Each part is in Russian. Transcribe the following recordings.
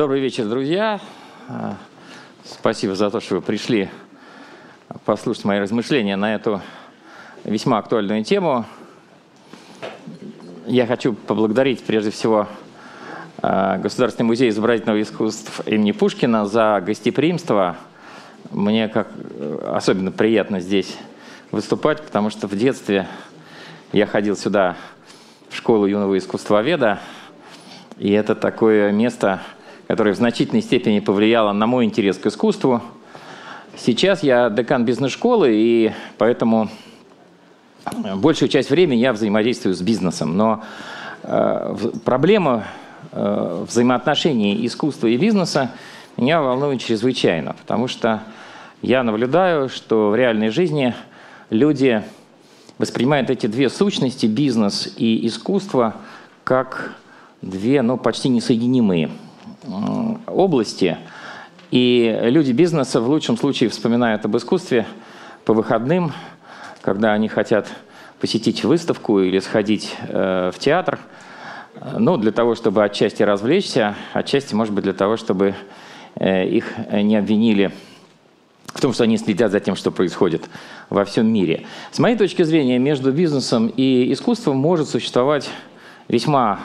Добрый вечер, друзья. А, спасибо за то, что вы пришли послушать мои размышления на эту весьма актуальную тему. Я хочу поблагодарить прежде всего а, Государственный музей изобразительного искусства имени Пушкина за гостеприимство. Мне как э, особенно приятно здесь выступать, потому что в детстве я ходил сюда в школу юного искусствоведа, и это такое место, которое в значительной степени повлияло на мой интерес к искусству. Сейчас я декан бизнес-школы, и поэтому большую часть времени я взаимодействую с бизнесом. Но э, проблема э, взаимоотношений искусства и бизнеса меня волнует чрезвычайно, потому что я наблюдаю, что в реальной жизни люди воспринимают эти две сущности, бизнес и искусство, как две, ну, почти несоединимые области. И люди бизнеса в лучшем случае вспоминают об искусстве по выходным, когда они хотят посетить выставку или сходить э, в театр, ну, для того, чтобы отчасти развлечься, отчасти, может быть, для того, чтобы э, их не обвинили в том, что они следят за тем, что происходит во всем мире. С моей точки зрения, между бизнесом и искусством может существовать весьма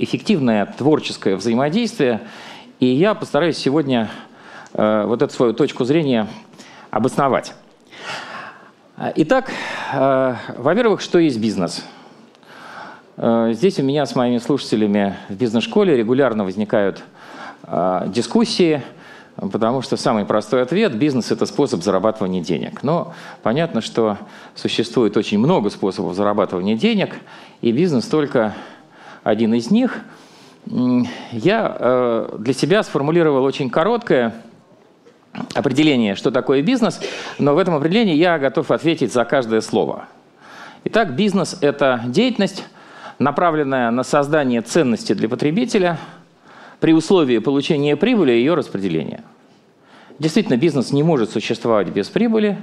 эффективное творческое взаимодействие. И я постараюсь сегодня э, вот эту свою точку зрения обосновать. Итак, э, во-первых, что есть бизнес? Э, здесь у меня с моими слушателями в бизнес-школе регулярно возникают дискуссии, потому что самый простой ответ – бизнес – это способ зарабатывания денег. Но понятно, что существует очень много способов зарабатывания денег, и бизнес только один из них. Я э, для себя сформулировал очень короткое определение, что такое бизнес, но в этом определении я готов ответить за каждое слово. Итак, бизнес – это деятельность, направленная на создание ценности для потребителя при условии получения прибыли и ее распределения. Действительно, бизнес не может существовать без прибыли.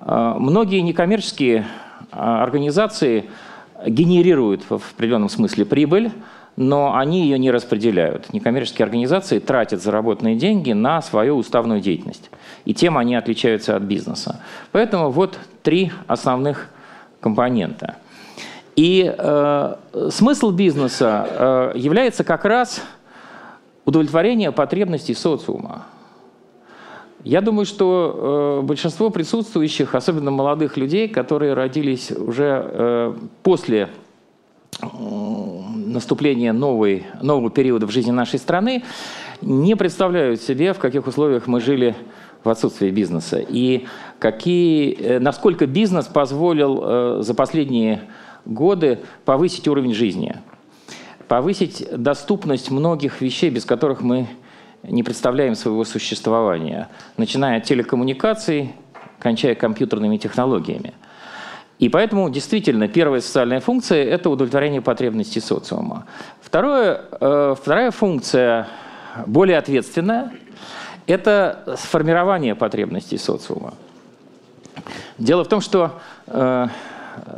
Э, многие некоммерческие э, организации – генерируют в определенном смысле прибыль, но они ее не распределяют. Некоммерческие организации тратят заработанные деньги на свою уставную деятельность. И тем они отличаются от бизнеса. Поэтому вот три основных компонента. И э, смысл бизнеса э, является как раз удовлетворение потребностей социума. Я думаю, что э, большинство присутствующих, особенно молодых людей, которые родились уже э, после э, наступления новой, нового периода в жизни нашей страны, не представляют себе, в каких условиях мы жили в отсутствии бизнеса. И какие, э, насколько бизнес позволил э, за последние годы повысить уровень жизни, повысить доступность многих вещей, без которых мы не представляем своего существования, начиная от телекоммуникаций, кончая компьютерными технологиями. И поэтому действительно первая социальная функция – это удовлетворение потребностей социума. Второе, э, вторая функция, более ответственная, это сформирование потребностей социума. Дело в том, что э,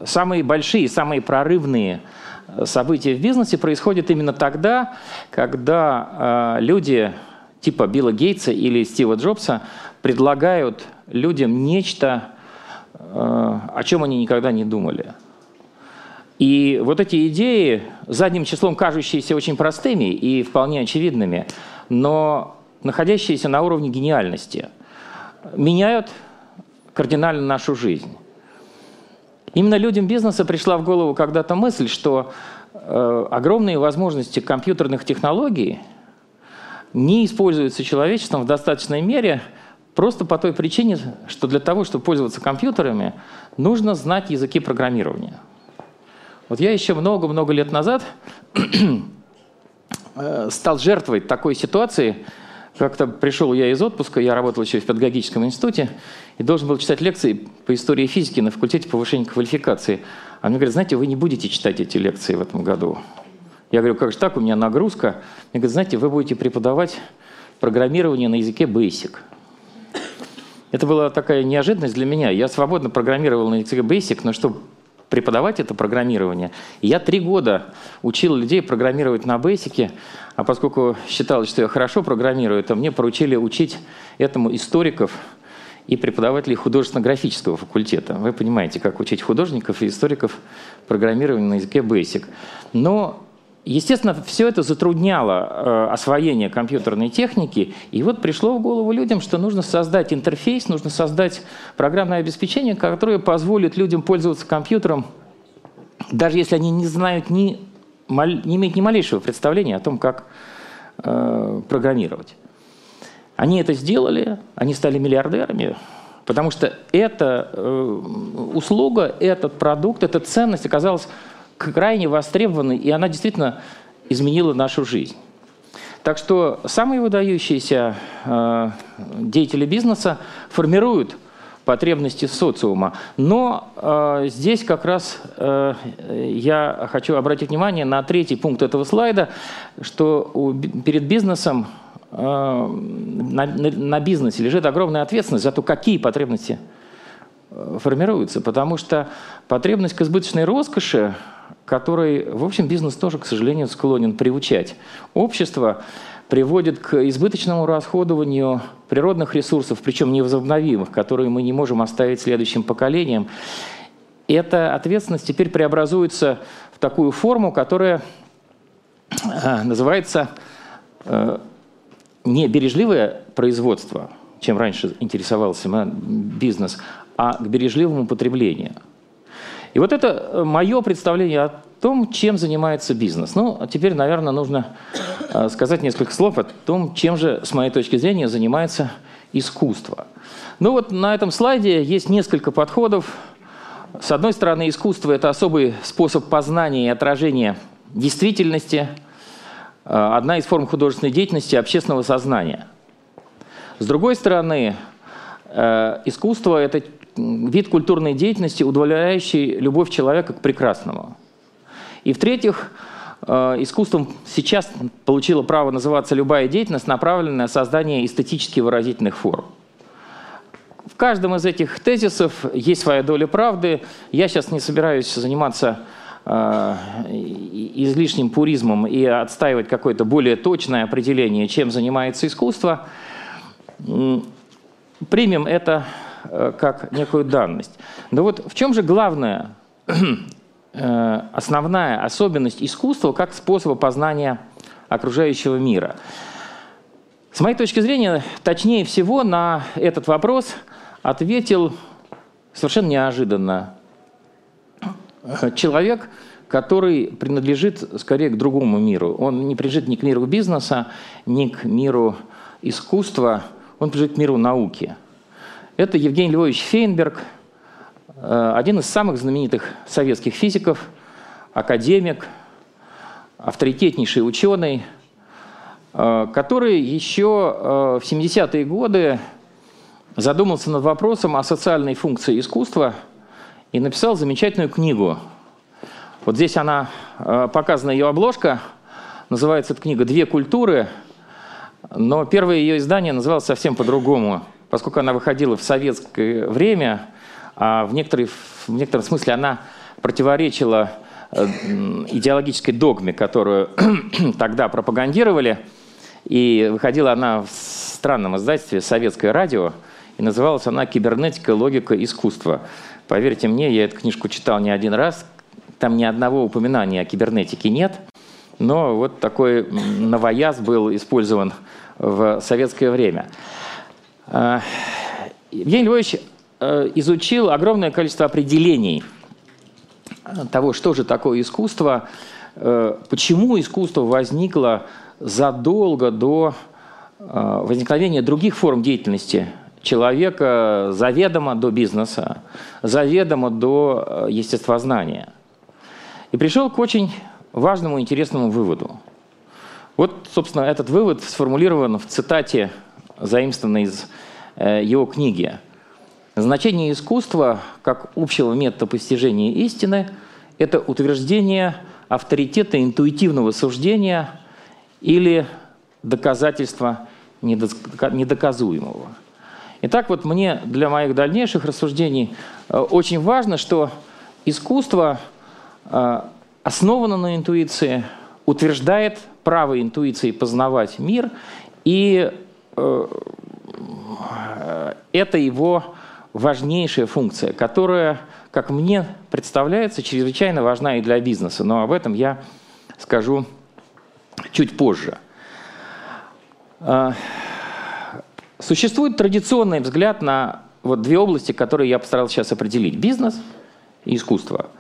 самые большие, самые прорывные события в бизнесе происходят именно тогда, когда э, люди типа Билла Гейтса или Стива Джобса предлагают людям нечто, э, о чем они никогда не думали. И вот эти идеи, задним числом кажущиеся очень простыми и вполне очевидными, но находящиеся на уровне гениальности, меняют кардинально нашу жизнь. Именно людям бизнеса пришла в голову когда-то мысль, что э, огромные возможности компьютерных технологий – не используется человечеством в достаточной мере просто по той причине, что для того, чтобы пользоваться компьютерами, нужно знать языки программирования. Вот я еще много-много лет назад э, стал жертвой такой ситуации. Как-то пришел я из отпуска, я работал еще в педагогическом институте, и должен был читать лекции по истории физики на факультете повышения квалификации. А мне говорят, знаете, вы не будете читать эти лекции в этом году. Я говорю, как же так, у меня нагрузка. Мне говорят, знаете, вы будете преподавать программирование на языке Basic. Это была такая неожиданность для меня. Я свободно программировал на языке Basic, но чтобы преподавать это программирование. Я три года учил людей программировать на Basic, а поскольку считалось, что я хорошо программирую, то мне поручили учить этому историков и преподавателей художественно-графического факультета. Вы понимаете, как учить художников и историков программированию на языке Basic. Но Естественно, все это затрудняло э, освоение компьютерной техники, и вот пришло в голову людям, что нужно создать интерфейс, нужно создать программное обеспечение, которое позволит людям пользоваться компьютером, даже если они не знают ни, не имеют ни малейшего представления о том, как э, программировать. Они это сделали, они стали миллиардерами, потому что эта э, услуга, этот продукт, эта ценность оказалась крайне востребованной, и она действительно изменила нашу жизнь. Так что самые выдающиеся э, деятели бизнеса формируют потребности социума. Но э, здесь как раз э, я хочу обратить внимание на третий пункт этого слайда, что у, перед бизнесом э, на, на бизнесе лежит огромная ответственность за то, какие потребности э, формируются. Потому что потребность к избыточной роскоши который, в общем, бизнес тоже, к сожалению, склонен приучать. Общество приводит к избыточному расходованию природных ресурсов, причем невозобновимых, которые мы не можем оставить следующим поколениям. Эта ответственность теперь преобразуется в такую форму, которая э, называется э, не бережливое производство, чем раньше интересовался бизнес, а к бережливому потреблению – и вот это э, мое представление о том, чем занимается бизнес. Ну, а теперь, наверное, нужно э, сказать несколько слов о том, чем же, с моей точки зрения, занимается искусство. Ну вот на этом слайде есть несколько подходов. С одной стороны, искусство – это особый способ познания и отражения действительности, э, одна из форм художественной деятельности – общественного сознания. С другой стороны, искусство – это вид культурной деятельности, удовлетворяющий любовь человека к прекрасному. И в-третьих, э, искусством сейчас получила право называться любая деятельность, направленная на создание эстетически выразительных форм. В каждом из этих тезисов есть своя доля правды. Я сейчас не собираюсь заниматься э, излишним пуризмом и отстаивать какое-то более точное определение, чем занимается искусство. Примем это как некую данность. Но вот в чем же главная, э, основная особенность искусства как способа познания окружающего мира? С моей точки зрения, точнее всего на этот вопрос ответил совершенно неожиданно человек, который принадлежит скорее к другому миру. Он не принадлежит ни к миру бизнеса, ни к миру искусства, он принадлежит к миру науки – это Евгений Львович Фейнберг, э, один из самых знаменитых советских физиков, академик, авторитетнейший ученый, э, который еще э, в 70-е годы задумался над вопросом о социальной функции искусства и написал замечательную книгу. Вот здесь она показана ее обложка. Называется эта книга «Две культуры», но первое ее издание называлось совсем по-другому – поскольку она выходила в советское время, а в, в некотором смысле она противоречила э, идеологической догме, которую тогда пропагандировали. И выходила она в странном издательстве «Советское радио», и называлась она «Кибернетика, логика, искусство». Поверьте мне, я эту книжку читал не один раз, там ни одного упоминания о кибернетике нет, но вот такой новояз был использован в советское время. Э, Евгений Львович э, изучил огромное количество определений того, что же такое искусство, э, почему искусство возникло задолго до возникновения других форм деятельности человека заведомо до бизнеса, заведомо до естествознания. И пришел к очень важному, интересному выводу. Вот, собственно, этот вывод сформулирован в цитате заимствовано из э, его книги. Значение искусства как общего метода постижения истины – это утверждение авторитета интуитивного суждения или доказательства недоказуемого. Итак, вот мне для моих дальнейших рассуждений э, очень важно, что искусство основано на интуиции, утверждает право интуиции познавать мир, и это его важнейшая функция, которая, как мне представляется, чрезвычайно важна и для бизнеса. Но об этом я скажу чуть позже. А, существует традиционный взгляд на вот две области, которые я постарался сейчас определить. Бизнес и искусство.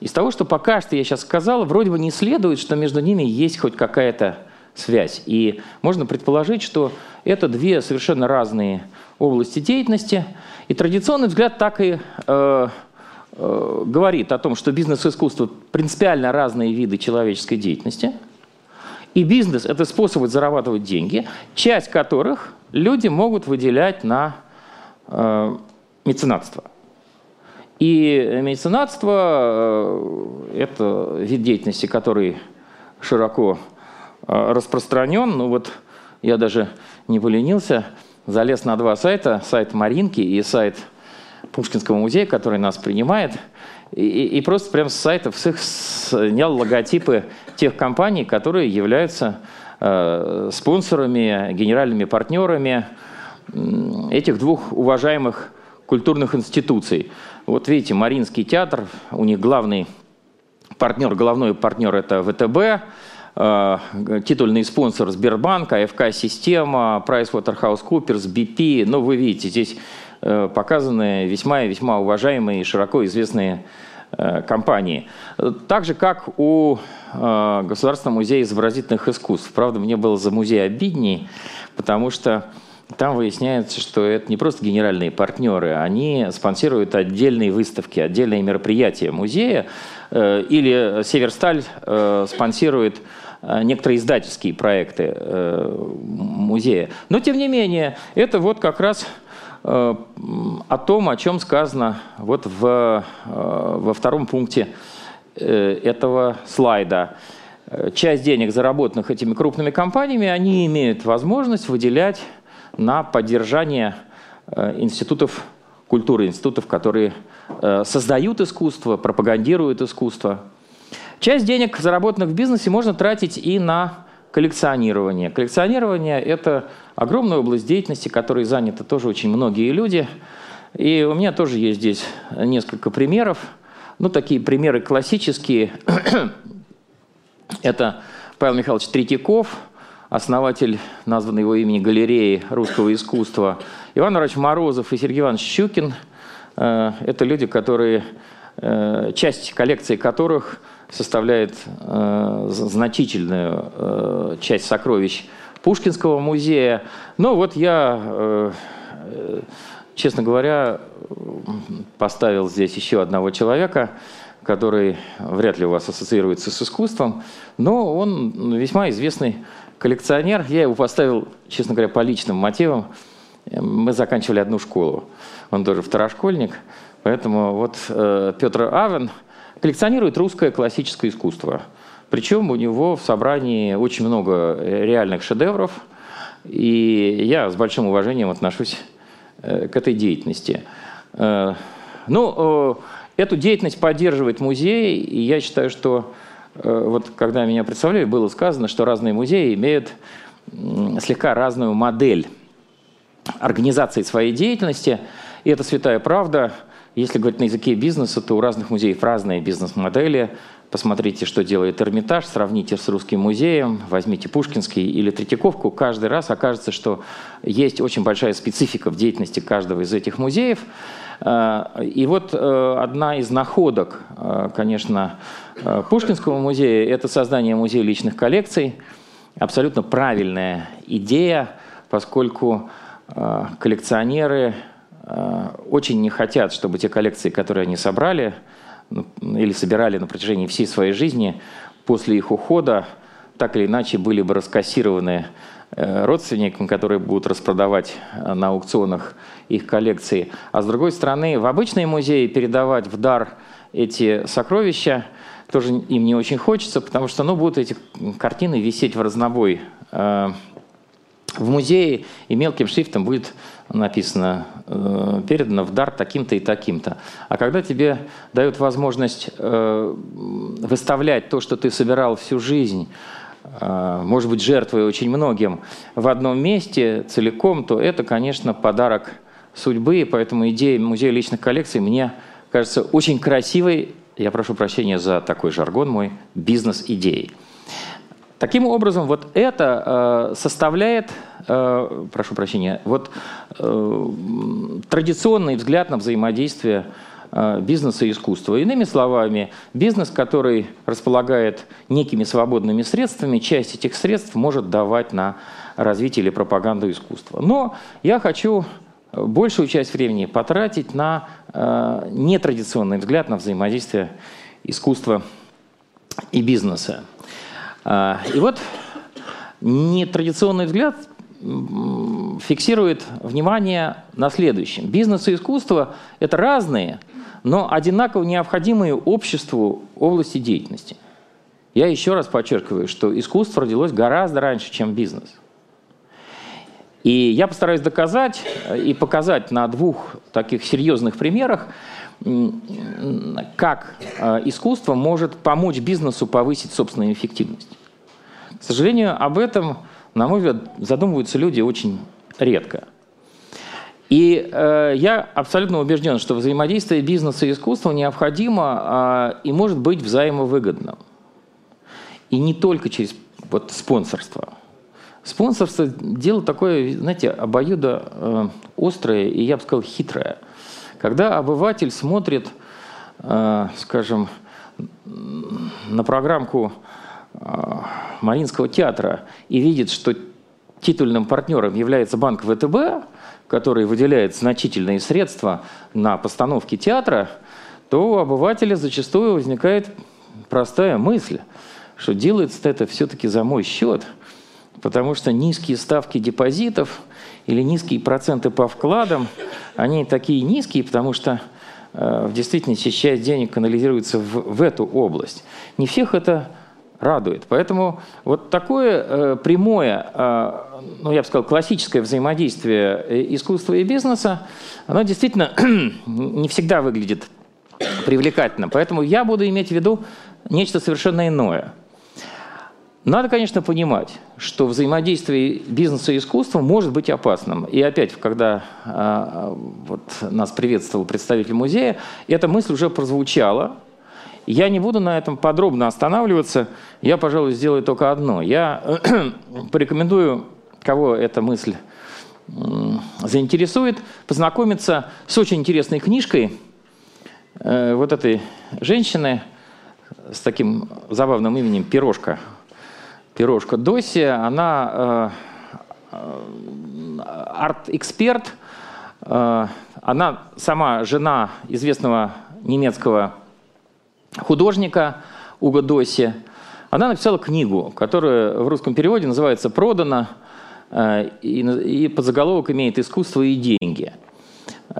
Из того, что пока что я сейчас сказал, вроде бы не следует, что между ними есть хоть какая-то связь. И можно предположить, что это две совершенно разные области деятельности. И традиционный взгляд так и э, э, говорит о том, что бизнес и искусство принципиально разные виды человеческой деятельности. И бизнес – это способы зарабатывать деньги, часть которых люди могут выделять на э, меценатство. И меценатство э, – это вид деятельности, который широко распространен. Ну вот я даже не поленился – залез на два сайта, сайт Маринки и сайт Пушкинского музея, который нас принимает, и, и просто прям с сайтов всех снял логотипы тех компаний, которые являются э, спонсорами, генеральными партнерами этих двух уважаемых культурных институций. Вот видите, Маринский театр, у них главный партнер, головной партнер это ВТБ, Э, титульный спонсор Сбербанк, АФК-система, PricewaterhouseCoopers, BP. Ну, вы видите, здесь э, показаны весьма и весьма уважаемые и широко известные э, компании. Так же, как у Государственного музея изобразительных искусств. Правда, мне было за музей обидней, потому что там выясняется, что это не просто генеральные партнеры, они спонсируют отдельные выставки, отдельные мероприятия музея, или Северсталь спонсирует Э, некоторые издательские проекты э, музея. Но, тем не менее, это вот как раз э, о том, о чем сказано вот в, во втором пункте этого слайда. Часть денег, заработанных этими крупными компаниями, они имеют возможность выделять на поддержание институтов культуры, институтов, которые создают искусство, пропагандируют искусство. Часть денег, заработанных в бизнесе, можно тратить и на коллекционирование. Коллекционирование – это огромная область деятельности, которой заняты тоже очень многие люди. И у меня тоже есть здесь несколько примеров. Ну, такие примеры классические. Это Павел Михайлович Третьяков, основатель названной его имени галереи русского искусства, Иван Иванович Морозов и Сергей Иванович Щукин. Э, это люди, которые, э, часть коллекции которых – составляет э, значительную э, часть сокровищ Пушкинского музея. Но вот я, э, честно говоря, поставил здесь еще одного человека, который вряд ли у вас ассоциируется с искусством, но он весьма известный коллекционер. Я его поставил, честно говоря, по личным мотивам. Мы заканчивали одну школу. Он тоже второшкольник. Поэтому вот э, Петр Авен – коллекционирует русское классическое искусство. Причем у него в собрании очень много э, реальных шедевров, и я с большим уважением отношусь э, к этой деятельности. Э, ну, эту деятельность поддерживает музей, и я считаю, что вот когда меня представляли, было сказано, что разные музеи имеют слегка разную модель организации своей деятельности, и это святая правда – если говорить на языке бизнеса, то у разных музеев разные бизнес-модели. Посмотрите, что делает Эрмитаж, сравните с Русским музеем, возьмите Пушкинский или Третьяковку. Каждый раз окажется, что есть очень большая специфика в деятельности каждого из этих музеев. Э, и вот э, одна из находок, э, конечно, Пушкинского музея – это создание музея личных коллекций. Абсолютно правильная идея, поскольку коллекционеры очень не хотят, чтобы те коллекции, которые они собрали ну, или собирали на протяжении всей своей жизни, после их ухода так или иначе были бы раскассированы э, родственникам, которые будут распродавать э, на аукционах их коллекции. А с другой стороны, в обычные музеи передавать в дар эти сокровища тоже им не очень хочется, потому что ну, будут эти картины висеть в разнобой в музее и мелким шрифтом будет написано, э, передано в дар таким-то и таким-то. А когда тебе дают возможность э, выставлять то, что ты собирал всю жизнь, э, может быть, жертвуя очень многим, в одном месте целиком, то это, конечно, подарок судьбы, и поэтому идея музея личных коллекций мне кажется очень красивой, я прошу прощения за такой жаргон мой, бизнес-идеей. Таким образом, вот это э, составляет, э, прошу прощения, вот э, традиционный взгляд на взаимодействие э, бизнеса и искусства. Иными словами, бизнес, который располагает некими свободными средствами, часть этих средств может давать на развитие или пропаганду искусства. Но я хочу большую часть времени потратить на э, нетрадиционный взгляд на взаимодействие искусства и бизнеса. А, и вот нетрадиционный взгляд фиксирует внимание на следующем. Бизнес и искусство – это разные, но одинаково необходимые обществу области деятельности. Я еще раз подчеркиваю, что искусство родилось гораздо раньше, чем бизнес. И я постараюсь доказать и показать на двух таких серьезных примерах, как э, искусство может помочь бизнесу повысить собственную эффективность. К сожалению, об этом, на мой взгляд, задумываются люди очень редко. И э, я абсолютно убежден, что взаимодействие бизнеса и искусства необходимо э, и может быть взаимовыгодным. И не только через вот, спонсорство. Спонсорство – дело такое, знаете, обоюдо э, острое и, я бы сказал, хитрое – когда обыватель смотрит, э, скажем, на программку э, Мариинского театра и видит, что титульным партнером является банк ВТБ, который выделяет значительные средства на постановки театра, то у обывателя зачастую возникает простая мысль, что делается это все-таки за мой счет, потому что низкие ставки депозитов или низкие проценты по вкладам – они такие низкие, потому что э, в действительности часть денег канализируется в, в эту область. Не всех это радует. Поэтому вот такое э, прямое, э, ну я бы сказал, классическое взаимодействие э, искусства и бизнеса, оно действительно не всегда выглядит привлекательно. Поэтому я буду иметь в виду нечто совершенно иное – надо, конечно, понимать, что взаимодействие бизнеса и искусства может быть опасным. И опять, когда а, вот, нас приветствовал представитель музея, эта мысль уже прозвучала. Я не буду на этом подробно останавливаться. Я, пожалуй, сделаю только одно. Я порекомендую, кого эта мысль заинтересует, познакомиться с очень интересной книжкой э, вот этой женщины с таким забавным именем «Пирожка» пирожка Доси, она э, э, арт-эксперт, э, она сама жена известного немецкого художника Уго Доси. Она написала книгу, которая в русском переводе называется «Продано», и, и подзаголовок имеет «Искусство и деньги».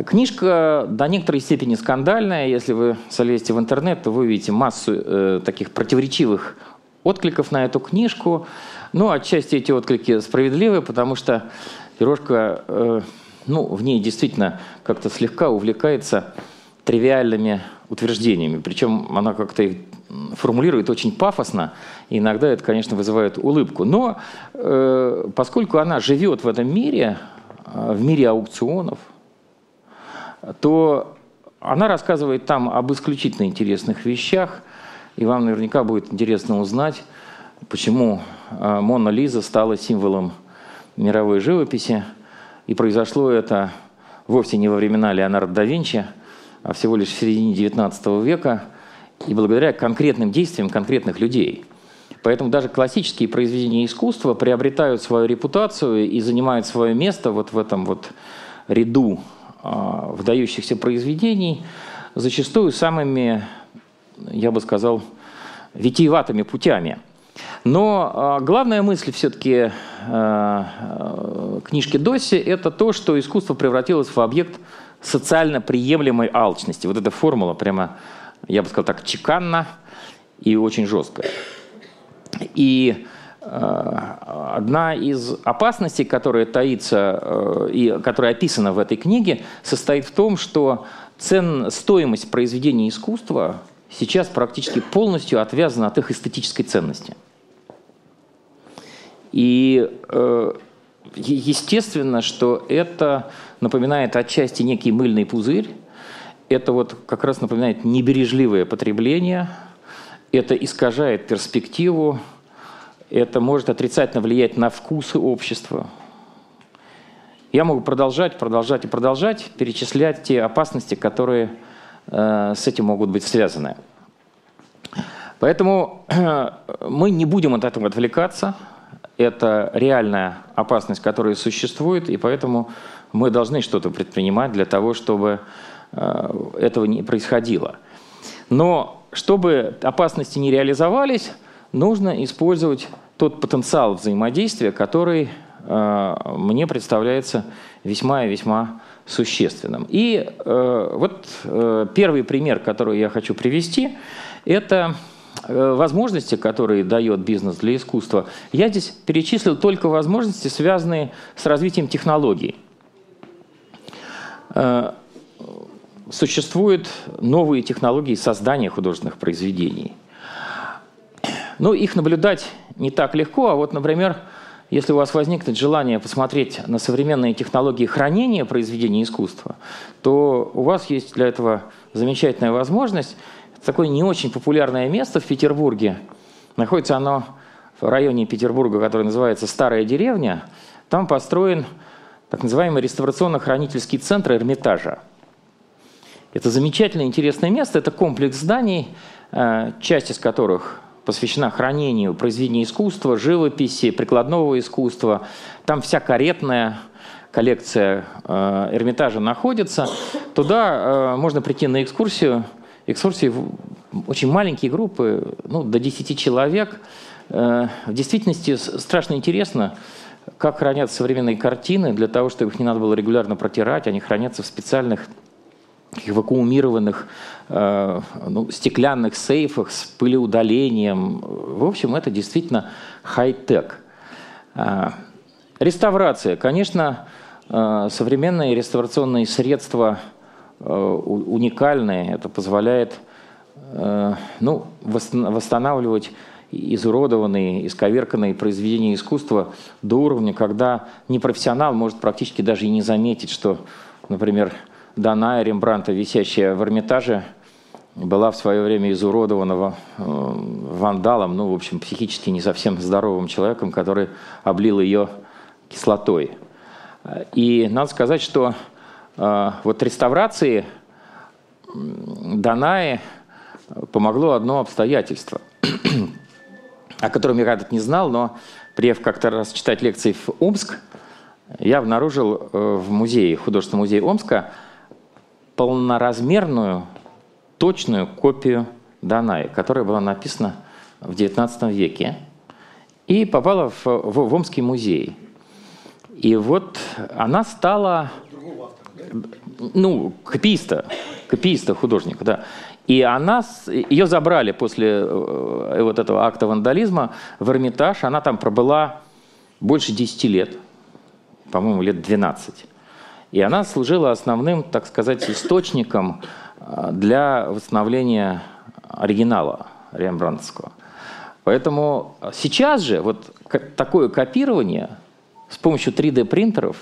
Книжка до некоторой степени скандальная. Если вы залезете в интернет, то вы увидите массу э, таких противоречивых откликов на эту книжку. Ну, отчасти эти отклики справедливы, потому что пирожка, э, ну, в ней действительно как-то слегка увлекается тривиальными утверждениями. Причем она как-то их формулирует очень пафосно, и иногда это, конечно, вызывает улыбку. Но э, поскольку она живет в этом мире, э, в мире аукционов, то она рассказывает там об исключительно интересных вещах – и вам наверняка будет интересно узнать, почему а, Мона Лиза стала символом мировой живописи. И произошло это вовсе не во времена Леонардо да Винчи, а всего лишь в середине XIX века, и благодаря конкретным действиям конкретных людей. Поэтому даже классические произведения искусства приобретают свою репутацию и занимают свое место вот в этом вот ряду э, выдающихся произведений, зачастую самыми я бы сказал, витиеватыми путями. Но а, главная мысль все-таки а, а, книжки Досси – это то, что искусство превратилось в объект социально приемлемой алчности. Вот эта формула прямо, я бы сказал так, чеканна и очень жесткая. И одна из опасностей, которая таится и которая описана в этой книге, состоит в том, что цен, стоимость произведения искусства сейчас практически полностью отвязана от их эстетической ценности. И естественно, что это напоминает отчасти некий мыльный пузырь, это вот как раз напоминает небережливое потребление, это искажает перспективу, это может отрицательно влиять на вкусы общества. Я могу продолжать, продолжать и продолжать, перечислять те опасности, которые э, с этим могут быть связаны. Поэтому э, мы не будем от этого отвлекаться. Это реальная опасность, которая существует, и поэтому мы должны что-то предпринимать для того, чтобы Э, этого не происходило. Но чтобы опасности не реализовались, нужно использовать тот потенциал взаимодействия, который э, мне представляется весьма и весьма существенным. И э, вот первый пример, который я хочу привести, это возможности, которые дает бизнес для искусства. Я здесь перечислил только возможности, связанные с развитием технологий существуют новые технологии создания художественных произведений. Ну, их наблюдать не так легко, а вот, например, если у вас возникнет желание посмотреть на современные технологии хранения произведений искусства, то у вас есть для этого замечательная возможность. Это такое не очень популярное место в Петербурге. Находится оно в районе Петербурга, который называется Старая деревня. Там построен так называемый реставрационно-хранительский центр Эрмитажа – это замечательное, интересное место. Это комплекс зданий, э, часть из которых посвящена хранению произведений искусства, живописи, прикладного искусства. Там вся каретная коллекция э, Эрмитажа находится. Туда э, можно прийти на экскурсию. Экскурсии очень маленькие группы, ну, до 10 человек. В действительности страшно интересно, как хранятся современные картины, для того, чтобы их не надо было регулярно протирать. Они хранятся в специальных вакуумированных э, ну, стеклянных сейфах с пылеудалением. В общем, это действительно хай-тек. Э, реставрация. Конечно, э, современные реставрационные средства э, уникальные. Это позволяет э, ну, восстанавливать изуродованные, исковерканные произведения искусства до уровня, когда непрофессионал может практически даже и не заметить, что, например, Даная Рембранта, висящая в Эрмитаже, была в свое время изуродована э, вандалом, ну, в общем, психически не совсем здоровым человеком, который облил ее кислотой. И надо сказать, что э, вот реставрации Данаи помогло одно обстоятельство, о котором я когда-то не знал, но приехав как-то раз читать лекции в Омск, я обнаружил э, в музее, художественном музее Омска, полноразмерную, точную копию Данаи, которая была написана в XIX веке и попала в, в, в Омский музей. И вот она стала, ну, копииста, копииста художника, да. И она, ее забрали после э, вот этого акта вандализма в Эрмитаж. Она там пробыла больше 10 лет, по-моему, лет 12. И она служила основным, так сказать, источником для восстановления оригинала рембрандтского. Поэтому сейчас же вот такое копирование с помощью 3D-принтеров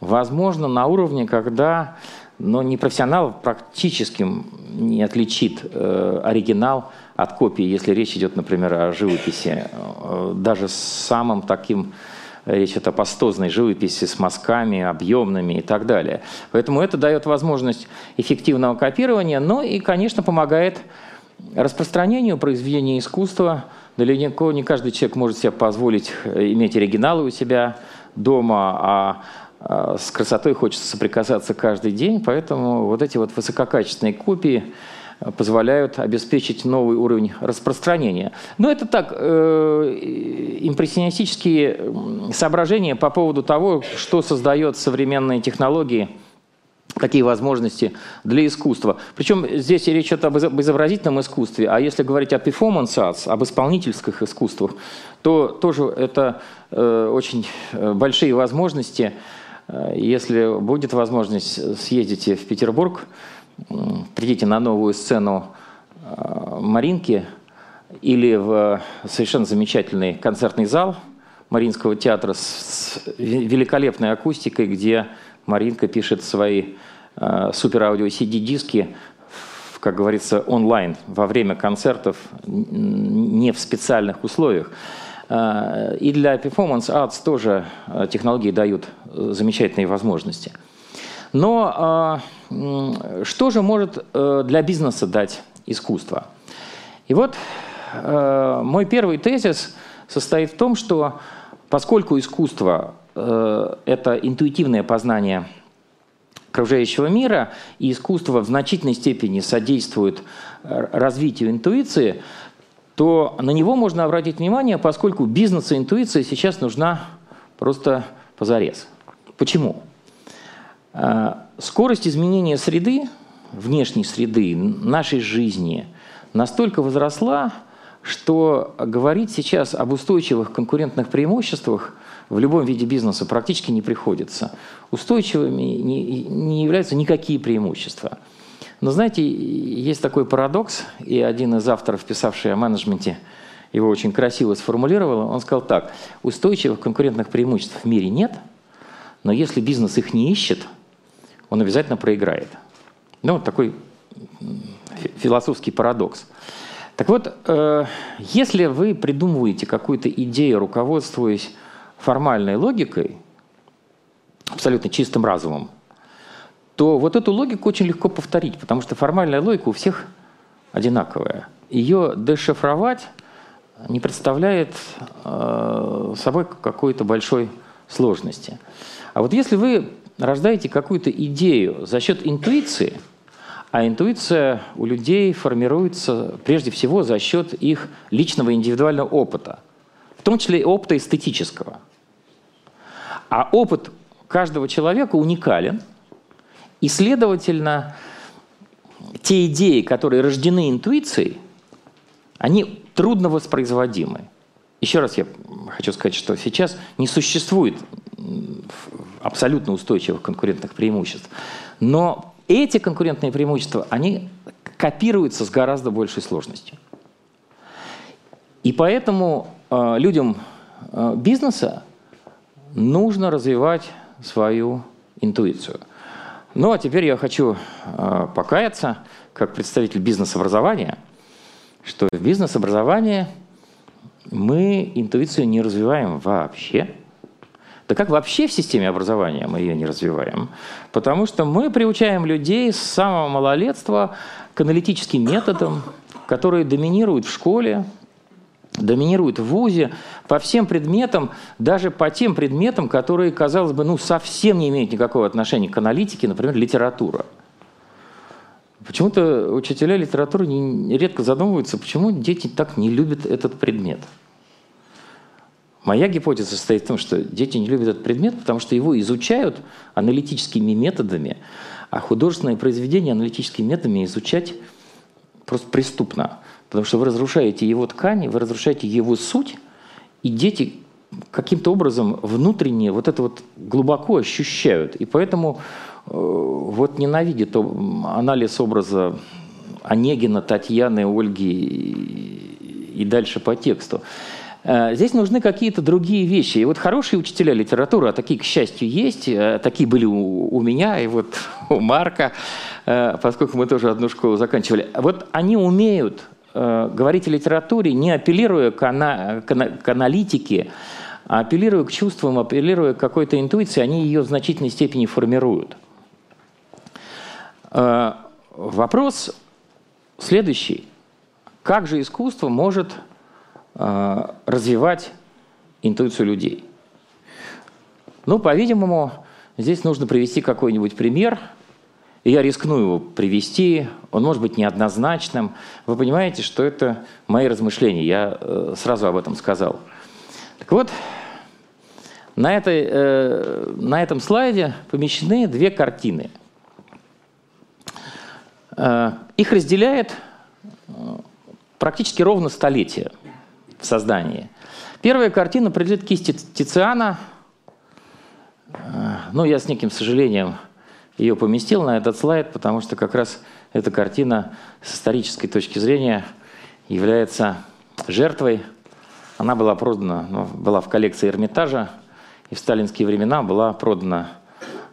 возможно на уровне, когда но не профессионал практически не отличит э, оригинал от копии, если речь идет, например, о живописи. Э, даже с самым таким речь идет о пастозной живописи с мазками, объемными и так далее. Поэтому это дает возможность эффективного копирования, но и, конечно, помогает распространению произведения искусства. Далеко не каждый человек может себе позволить э, иметь оригиналы у себя дома, а, а с красотой хочется соприкасаться каждый день, поэтому вот эти вот высококачественные копии – позволяют обеспечить новый уровень распространения. Но это так, э, импрессионистические соображения по поводу того, что создает современные технологии какие возможности для искусства. Причем здесь речь идет об изобразительном искусстве, а если говорить о performance arts, об исполнительских искусствах, то тоже это э, очень э, большие возможности. Э, если будет возможность, съездите в Петербург, придите на новую сцену Маринки или в совершенно замечательный концертный зал Маринского театра с великолепной акустикой, где Маринка пишет свои э, супер аудио CD-диски, как говорится, онлайн, во время концертов, не в специальных условиях. Э, и для Performance Arts тоже э, технологии дают э, замечательные возможности. Но э, что же может э, для бизнеса дать искусство? И вот э, мой первый тезис состоит в том, что поскольку искусство Э, это интуитивное познание окружающего мира, и искусство в значительной степени содействует развитию интуиции, то на него можно обратить внимание, поскольку бизнес и интуиция сейчас нужна просто позарез. Почему? Скорость изменения среды, внешней среды, нашей жизни настолько возросла, что говорить сейчас об устойчивых конкурентных преимуществах в любом виде бизнеса практически не приходится. Устойчивыми не, не являются никакие преимущества. Но знаете, есть такой парадокс, и один из авторов, писавший о менеджменте, его очень красиво сформулировал. Он сказал так, устойчивых конкурентных преимуществ в мире нет, но если бизнес их не ищет, он обязательно проиграет. Ну, вот такой философский парадокс. Так вот, э, если вы придумываете какую-то идею, руководствуясь формальной логикой, абсолютно чистым разумом, то вот эту логику очень легко повторить, потому что формальная логика у всех одинаковая. Ее дешифровать не представляет э, собой какой-то большой сложности. А вот если вы рождаете какую-то идею за счет интуиции, а интуиция у людей формируется прежде всего за счет их личного индивидуального опыта, в том числе и опыта эстетического – а опыт каждого человека уникален, и, следовательно, те идеи, которые рождены интуицией, они трудно воспроизводимы. Еще раз я хочу сказать, что сейчас не существует абсолютно устойчивых конкурентных преимуществ. Но эти конкурентные преимущества, они копируются с гораздо большей сложностью. И поэтому э, людям э, бизнеса нужно развивать свою интуицию. Ну а теперь я хочу э, покаяться, как представитель бизнес-образования, что в бизнес-образовании мы интуицию не развиваем вообще. Да как вообще в системе образования мы ее не развиваем? Потому что мы приучаем людей с самого малолетства к аналитическим методам, которые доминируют в школе, доминирует в ВУЗе по всем предметам, даже по тем предметам, которые, казалось бы, ну, совсем не имеют никакого отношения к аналитике, например, литература. Почему-то учителя литературы редко задумываются, почему дети так не любят этот предмет. Моя гипотеза состоит в том, что дети не любят этот предмет, потому что его изучают аналитическими методами, а художественное произведение аналитическими методами изучать просто преступно. Потому что вы разрушаете его ткани, вы разрушаете его суть, и дети каким-то образом внутренне вот это вот глубоко ощущают. И поэтому э, вот ненавидит анализ образа Онегина, Татьяны, Ольги и, и дальше по тексту. Э, здесь нужны какие-то другие вещи. И вот хорошие учителя литературы, а такие, к счастью, есть, э, такие были у, меня и вот у Марка, э, поскольку мы тоже одну школу заканчивали. Вот они умеют говорить о литературе, не апеллируя к, к, аналитике, а апеллируя к чувствам, апеллируя к какой-то интуиции, они ее в значительной степени формируют. Вопрос следующий. Как же искусство может развивать интуицию людей? Ну, по-видимому, здесь нужно привести какой-нибудь пример – и я рискну его привести, он может быть неоднозначным. Вы понимаете, что это мои размышления, я э, сразу об этом сказал. Так вот, на, этой, э, на этом слайде помещены две картины. Э, их разделяет практически ровно столетие в создании. Первая картина принадлежит кисти Тициана. Ну, я с неким сожалением ее поместил на этот слайд, потому что как раз эта картина с исторической точки зрения является жертвой. Она была продана, ну, была в коллекции Эрмитажа, и в сталинские времена была продана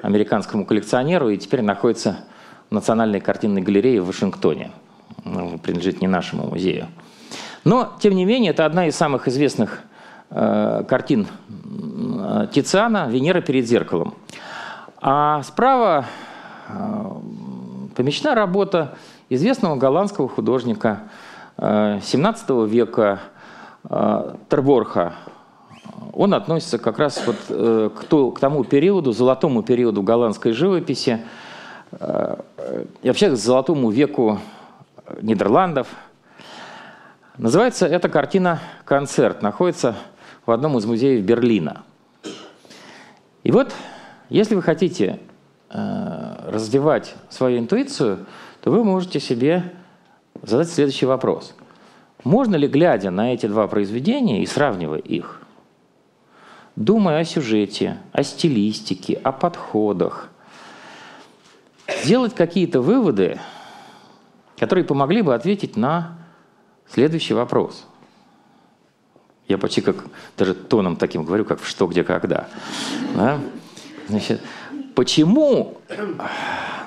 американскому коллекционеру, и теперь находится в Национальной картинной галерее в Вашингтоне. Ну, принадлежит не нашему музею. Но, тем не менее, это одна из самых известных э, картин э, Тициана «Венера перед зеркалом». А справа э, помещена работа известного голландскому художника э, 17 века э, Терборха. Он относится как раз вот, э, к, то, к тому периоду, золотому периоду голландской живописи, э, и вообще к золотому веку Нидерландов. Называется эта картина «Концерт», находится в одном из музеев Берлина. И вот если вы хотите э, развивать свою интуицию, то вы можете себе задать следующий вопрос. Можно ли, глядя на эти два произведения и сравнивая их, думая о сюжете, о стилистике, о подходах, сделать какие-то выводы, которые помогли бы ответить на следующий вопрос. Я почти как даже тоном таким говорю, как в «что, где, когда». Да? Значит, почему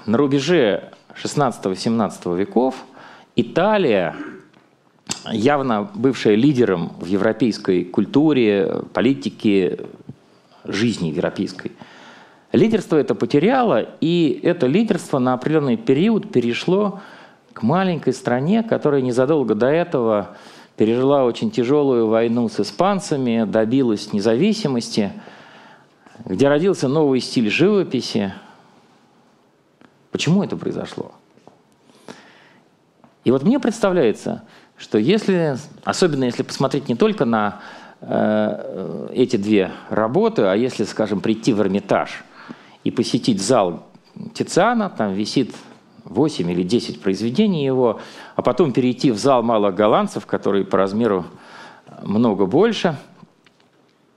на рубеже 16-17 веков Италия, явно бывшая лидером в европейской культуре, политике, жизни европейской, лидерство это потеряло, и это лидерство на определенный период перешло к маленькой стране, которая незадолго до этого пережила очень тяжелую войну с испанцами, добилась независимости – где родился новый стиль живописи. Почему это произошло? И вот мне представляется, что если, особенно если посмотреть не только на э, эти две работы, а если, скажем, прийти в Эрмитаж и посетить зал Тициана, там висит 8 или 10 произведений его, а потом перейти в зал малых голландцев, который по размеру много больше,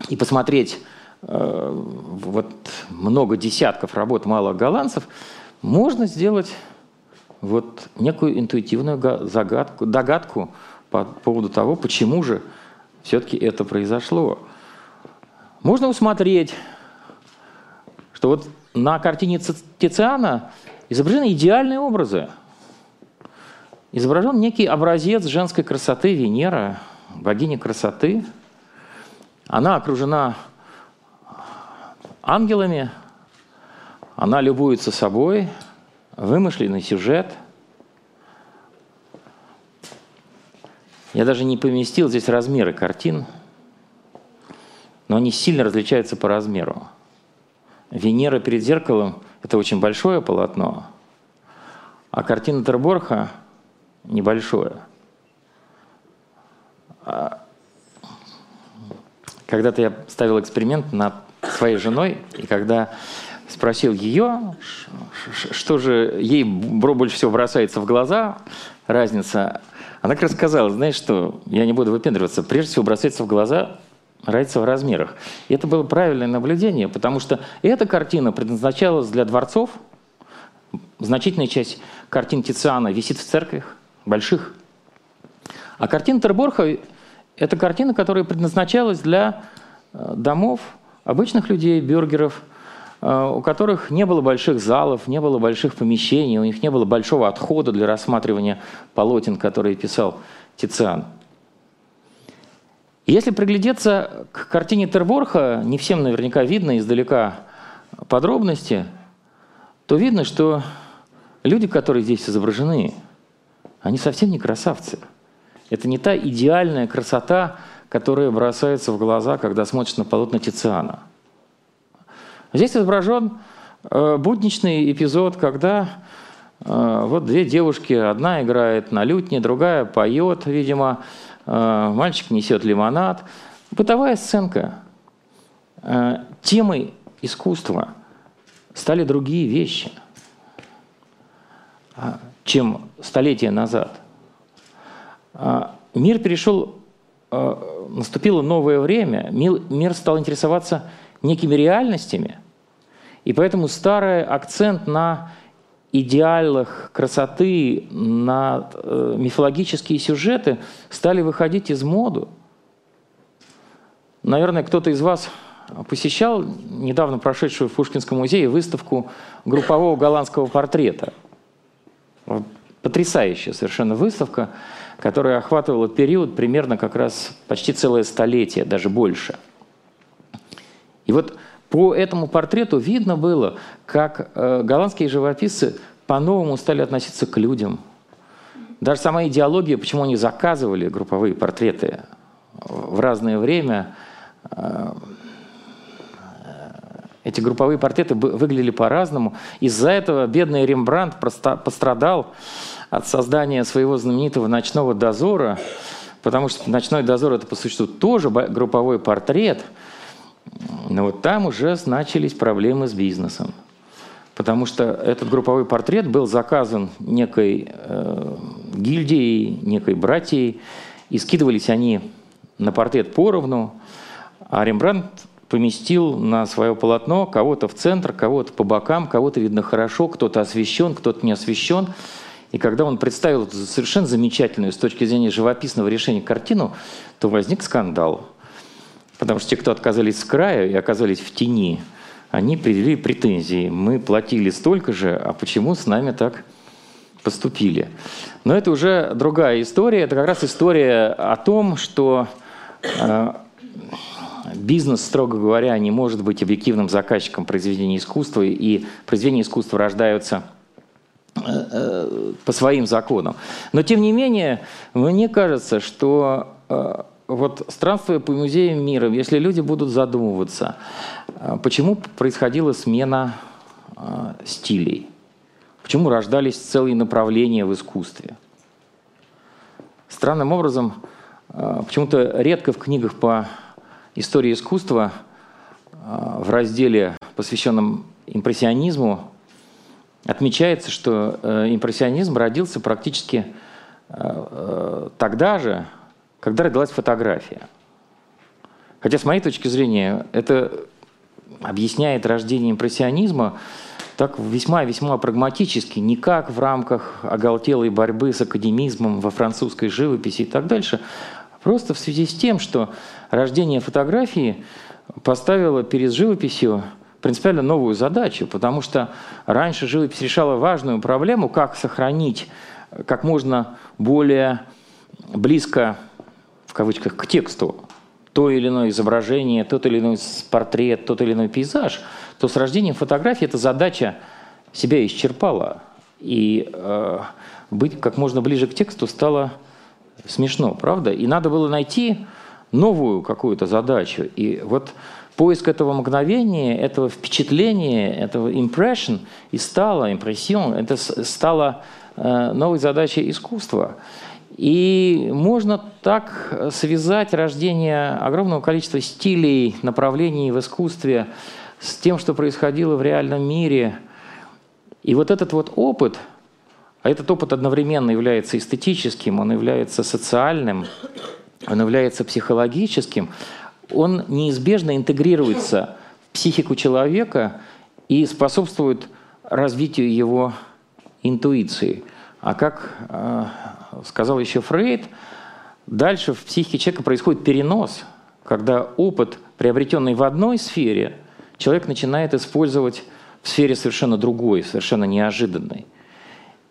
и посмотреть Э, вот много десятков работ малых голландцев, можно сделать вот некую интуитивную загадку, догадку по поводу того, почему же все-таки это произошло. Можно усмотреть, что вот на картине Тициана изображены идеальные образы. Изображен некий образец женской красоты Венера, богиня красоты. Она окружена ангелами, она любуется собой, вымышленный сюжет. Я даже не поместил здесь размеры картин, но они сильно различаются по размеру. Венера перед зеркалом – это очень большое полотно, а картина Терборха – небольшое. А когда-то я ставил эксперимент над своей женой, и когда спросил ее, что же ей больше всего бросается в глаза, разница, она как раз сказала, знаешь что, я не буду выпендриваться, прежде всего бросается в глаза разница в размерах. И это было правильное наблюдение, потому что эта картина предназначалась для дворцов, значительная часть картин Тициана висит в церквях, больших. А картина Терборха – это картина, которая предназначалась для э, домов, обычных людей, бюргеров, э, у которых не было больших залов, не было больших помещений, у них не было большого отхода для рассматривания полотен, которые писал Тициан. Если приглядеться к картине Терборха, не всем наверняка видно издалека подробности, то видно, что люди, которые здесь изображены, они совсем не красавцы. Это не та идеальная красота, которые бросаются в глаза, когда смотришь на полотна Тициана. Здесь изображен э, будничный эпизод, когда э, вот две девушки, одна играет на лютне, другая поет, видимо, мальчик несет лимонад. Бытовая сценка. Э, темой искусства стали другие вещи. А чем столетия назад. А, мир перешел, а, наступило новое время, мир стал интересоваться некими реальностями, и поэтому старый акцент на идеалах красоты, на э, мифологические сюжеты стали выходить из моды. Наверное, кто-то из вас посещал недавно прошедшую в Пушкинском музее выставку группового голландского портрета. Потрясающая совершенно выставка, которая охватывала период примерно как раз почти целое столетие, даже больше. И вот по этому портрету видно было, как э, голландские живописцы по-новому стали относиться к людям. Даже сама идеология, почему они заказывали групповые портреты в разное время, э, эти групповые портреты выглядели по-разному. Из-за этого бедный Рембрандт пострадал от создания своего знаменитого «Ночного дозора», потому что «Ночной дозор» — это, по существу, тоже групповой портрет – но вот там уже начались проблемы с бизнесом. Потому что этот групповой портрет был заказан некой э, гильдией, некой братьей, и скидывались они на портрет поровну, а Рембрандт поместил на свое полотно кого-то в центр, кого-то по бокам, кого-то видно хорошо, кто-то освещен, кто-то не освещен. И когда он представил совершенно замечательную с точки зрения живописного решения картину, то возник скандал. Потому что те, кто отказались с края и оказались в тени, они предъявили претензии. Мы платили столько же, а почему с нами так поступили? Но это уже другая история. Это как раз история о том, что э, бизнес, строго говоря, не может быть объективным заказчиком произведения искусства, и произведения искусства рождаются э, э, по своим законам. Но тем не менее, мне кажется, что вот странствуя по музеям мира, если люди будут задумываться, а, почему происходила смена а, стилей, почему рождались целые направления в искусстве. Странным образом, а, почему-то редко в книгах по истории искусства в разделе, посвященном импрессионизму, отмечается, что э, импрессионизм родился практически э, тогда же, когда родилась фотография. Хотя, с моей точки зрения, это объясняет рождение импрессионизма так весьма-весьма прагматически, не как в рамках оголтелой борьбы с академизмом во французской живописи и так дальше, просто в связи с тем, что рождение фотографии поставило перед живописью принципиально новую задачу, потому что раньше живопись решала важную проблему, как сохранить как можно более близко в кавычках, к тексту то или иное изображение, тот или иной портрет, тот или иной пейзаж, то с рождением фотографии эта задача себя исчерпала. И э, быть как можно ближе к тексту стало смешно, правда? И надо было найти новую какую-то задачу. И вот поиск этого мгновения, этого впечатления, этого impression и стало, импрессион, это стало э, новой задачей искусства. И можно так связать рождение огромного количества стилей, направлений в искусстве с тем, что происходило в реальном мире. И вот этот вот опыт, а этот опыт одновременно является эстетическим, он является социальным, он является психологическим, он неизбежно интегрируется в психику человека и способствует развитию его интуиции. А как э, сказал еще Фрейд, дальше в психике человека происходит перенос, когда опыт, приобретенный в одной сфере, человек начинает использовать в сфере совершенно другой, совершенно неожиданной.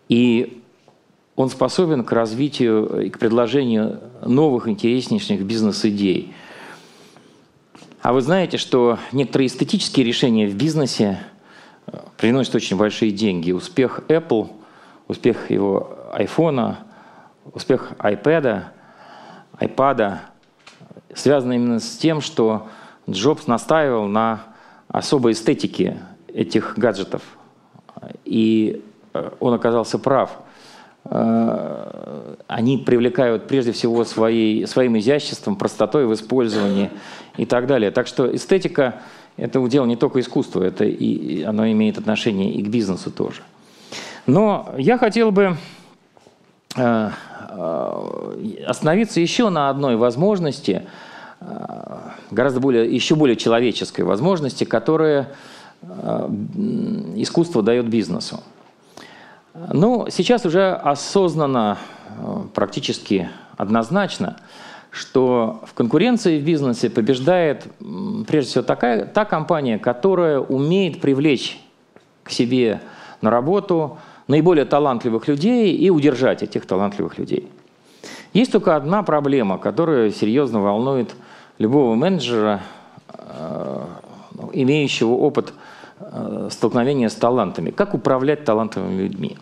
И он способен к развитию и к предложению новых интереснейших бизнес-идей. А вы знаете, что некоторые эстетические решения в бизнесе э, приносят очень большие деньги. Успех Apple, успех его iPhone – успех iPad, iPad связан именно с тем, что Джобс настаивал на особой эстетике этих гаджетов. И э, он оказался прав. Э, они привлекают прежде всего своей, своим изяществом, простотой в использовании и так далее. Так что эстетика – это удел не только искусства, это и, оно имеет отношение и к бизнесу тоже. Но я хотел бы э, остановиться еще на одной возможности, э, гораздо более, еще более человеческой возможности, которая искусство дает бизнесу. Ну, сейчас уже осознанно, практически однозначно, что в конкуренции в бизнесе побеждает прежде всего такая, та компания, которая умеет привлечь к себе на работу наиболее талантливых людей и удержать этих талантливых людей. Есть только одна проблема, которая серьезно волнует любого менеджера, э, имеющего опыт э, столкновения с талантами. Как управлять талантливыми людьми?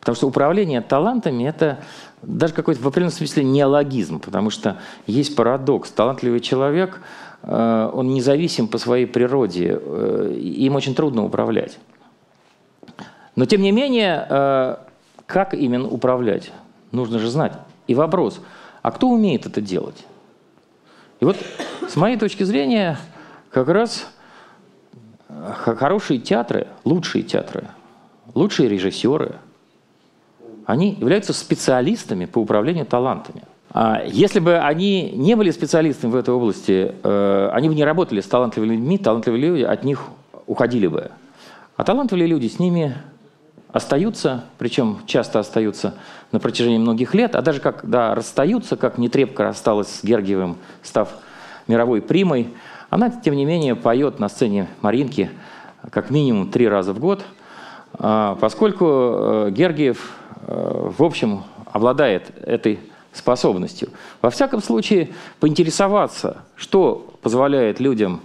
Потому что управление талантами – это даже какой-то в определенном смысле неологизм, потому что есть парадокс. Талантливый человек, э, он независим по своей природе, им очень трудно управлять. Но тем не менее, э, как именно управлять, нужно же знать. И вопрос, а кто умеет это делать? И вот с моей точки зрения, как раз э, хорошие театры, лучшие театры, лучшие режиссеры, они являются специалистами по управлению талантами. А если бы они не были специалистами в этой области, э, они бы не работали с талантливыми людьми, талантливые люди от них уходили бы. А талантливые люди с ними остаются, причем часто остаются на протяжении многих лет, а даже когда расстаются, как Нетребко рассталась с Гергиевым, став мировой примой, она, тем не менее, поет на сцене Маринки как минимум три раза в год, а, поскольку э, Гергиев, э, в общем, обладает этой способностью. Во всяком случае, поинтересоваться, что позволяет людям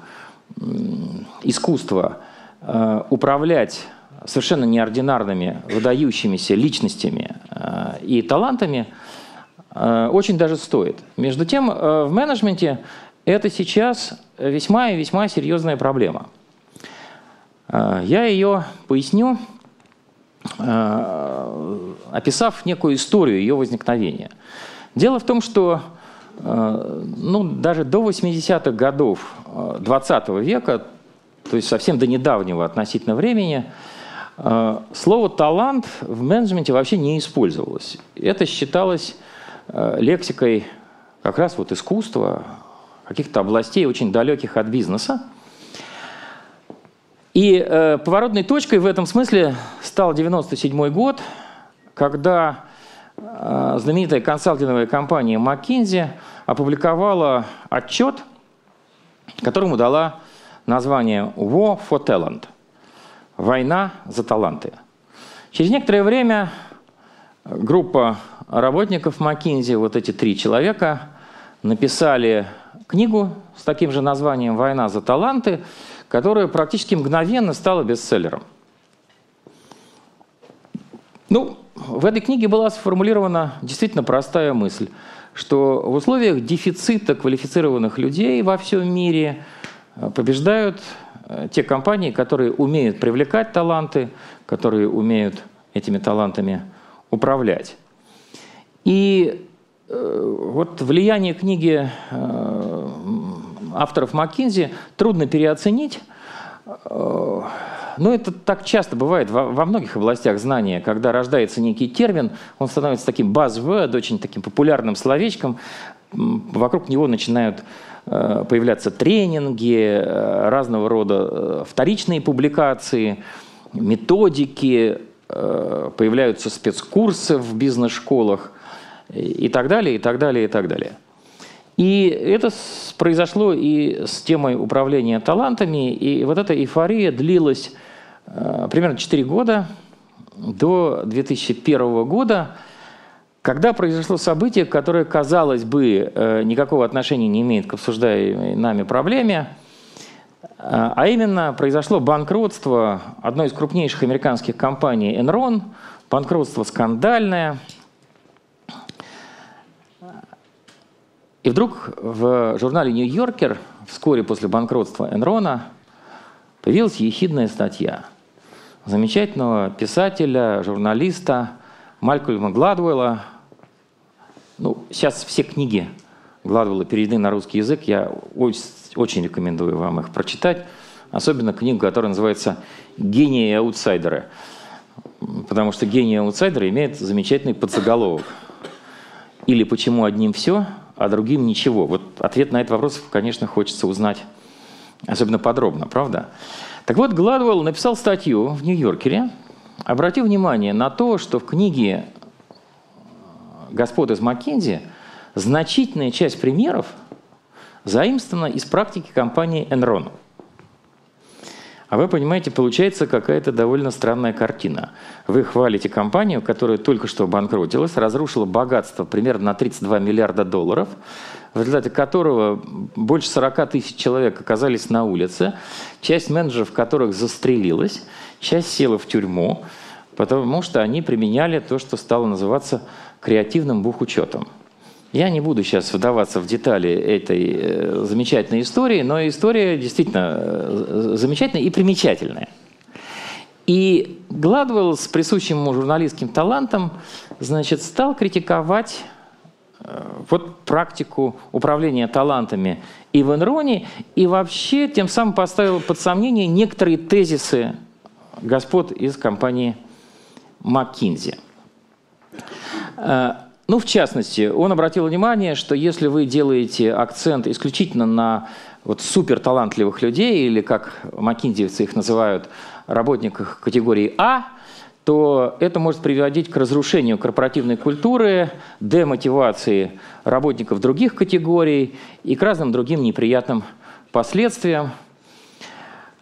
искусство э, управлять совершенно неординарными, выдающимися личностями э, и талантами, э, очень даже стоит. Между тем, э, в менеджменте это сейчас весьма и весьма серьезная проблема. Я ее поясню, описав некую историю ее возникновения. Дело в том, что ну, даже до 80-х годов 20 века, то есть совсем до недавнего относительно времени, слово «талант» в менеджменте вообще не использовалось. Это считалось э, лексикой как раз вот искусства, каких-то областей, очень далеких от бизнеса. И э, поворотной точкой в этом смысле стал 1997 год, когда э, знаменитая консалтинговая компания McKinsey опубликовала отчет, которому дала название «War for Talent» – Война за таланты. Через некоторое время группа работников Маккинзи, вот эти три человека, написали книгу с таким же названием «Война за таланты», которая практически мгновенно стала бестселлером. Ну, в этой книге была сформулирована действительно простая мысль, что в условиях дефицита квалифицированных людей во всем мире побеждают Э, те компании, которые умеют привлекать таланты, которые умеют этими талантами управлять. И э, вот влияние книги э, авторов Маккинзи трудно переоценить. Но это так часто бывает во, многих областях знания, когда рождается некий термин, он становится таким buzzword, очень таким популярным словечком, вокруг него начинают Э, появляться тренинги, э, разного рода э, вторичные публикации, методики, появляются спецкурсы в бизнес-школах и так далее, и так далее, и так далее. И это произошло и с темой управления талантами, и вот эта эйфория длилась примерно 4 года, до 2001 года – когда произошло событие, которое, казалось бы, э, никакого отношения не имеет к обсуждаемой нами проблеме, э, а именно произошло банкротство одной из крупнейших американских компаний Enron, банкротство скандальное. И вдруг в журнале «Нью-Йоркер» вскоре после банкротства Энрона появилась ехидная статья замечательного писателя, журналиста Малькольма Гладуэлла сейчас все книги Гладвелла переведены на русский язык. Я очень рекомендую вам их прочитать. Особенно книгу, которая называется «Гении и аутсайдеры». потому что гений аутсайдера имеет замечательный подзаголовок. Или почему одним все, а другим ничего. Вот ответ на этот вопрос, конечно, хочется узнать особенно подробно, правда? Так вот, Гладвелл написал статью в Нью-Йоркере, обратил внимание на то, что в книге «Господ из Маккензи» значительная часть примеров заимствована из практики компании Enron – а вы понимаете, получается какая-то довольно странная картина. Вы хвалите компанию, которая только что обанкротилась, разрушила богатство примерно на 32 миллиарда долларов, в результате которого больше 40 тысяч человек оказались на улице, часть менеджеров которых застрелилась, часть села в тюрьму, потому что они применяли то, что стало называться креативным бухучетом. Я не буду сейчас вдаваться в детали этой э, замечательной истории, но история действительно э, замечательная и примечательная. И Гладвелл с присущим ему журналистским талантом значит, стал критиковать э, вот практику управления талантами и в Энроне, и вообще тем самым поставил под сомнение некоторые тезисы господ из компании McKinsey. Ну, в частности, он обратил внимание, что если вы делаете акцент исключительно на вот супер талантливых людей, или как макинзиевцы их называют, работниках категории А, то это может приводить к разрушению корпоративной культуры, демотивации работников других категорий и к разным другим неприятным последствиям.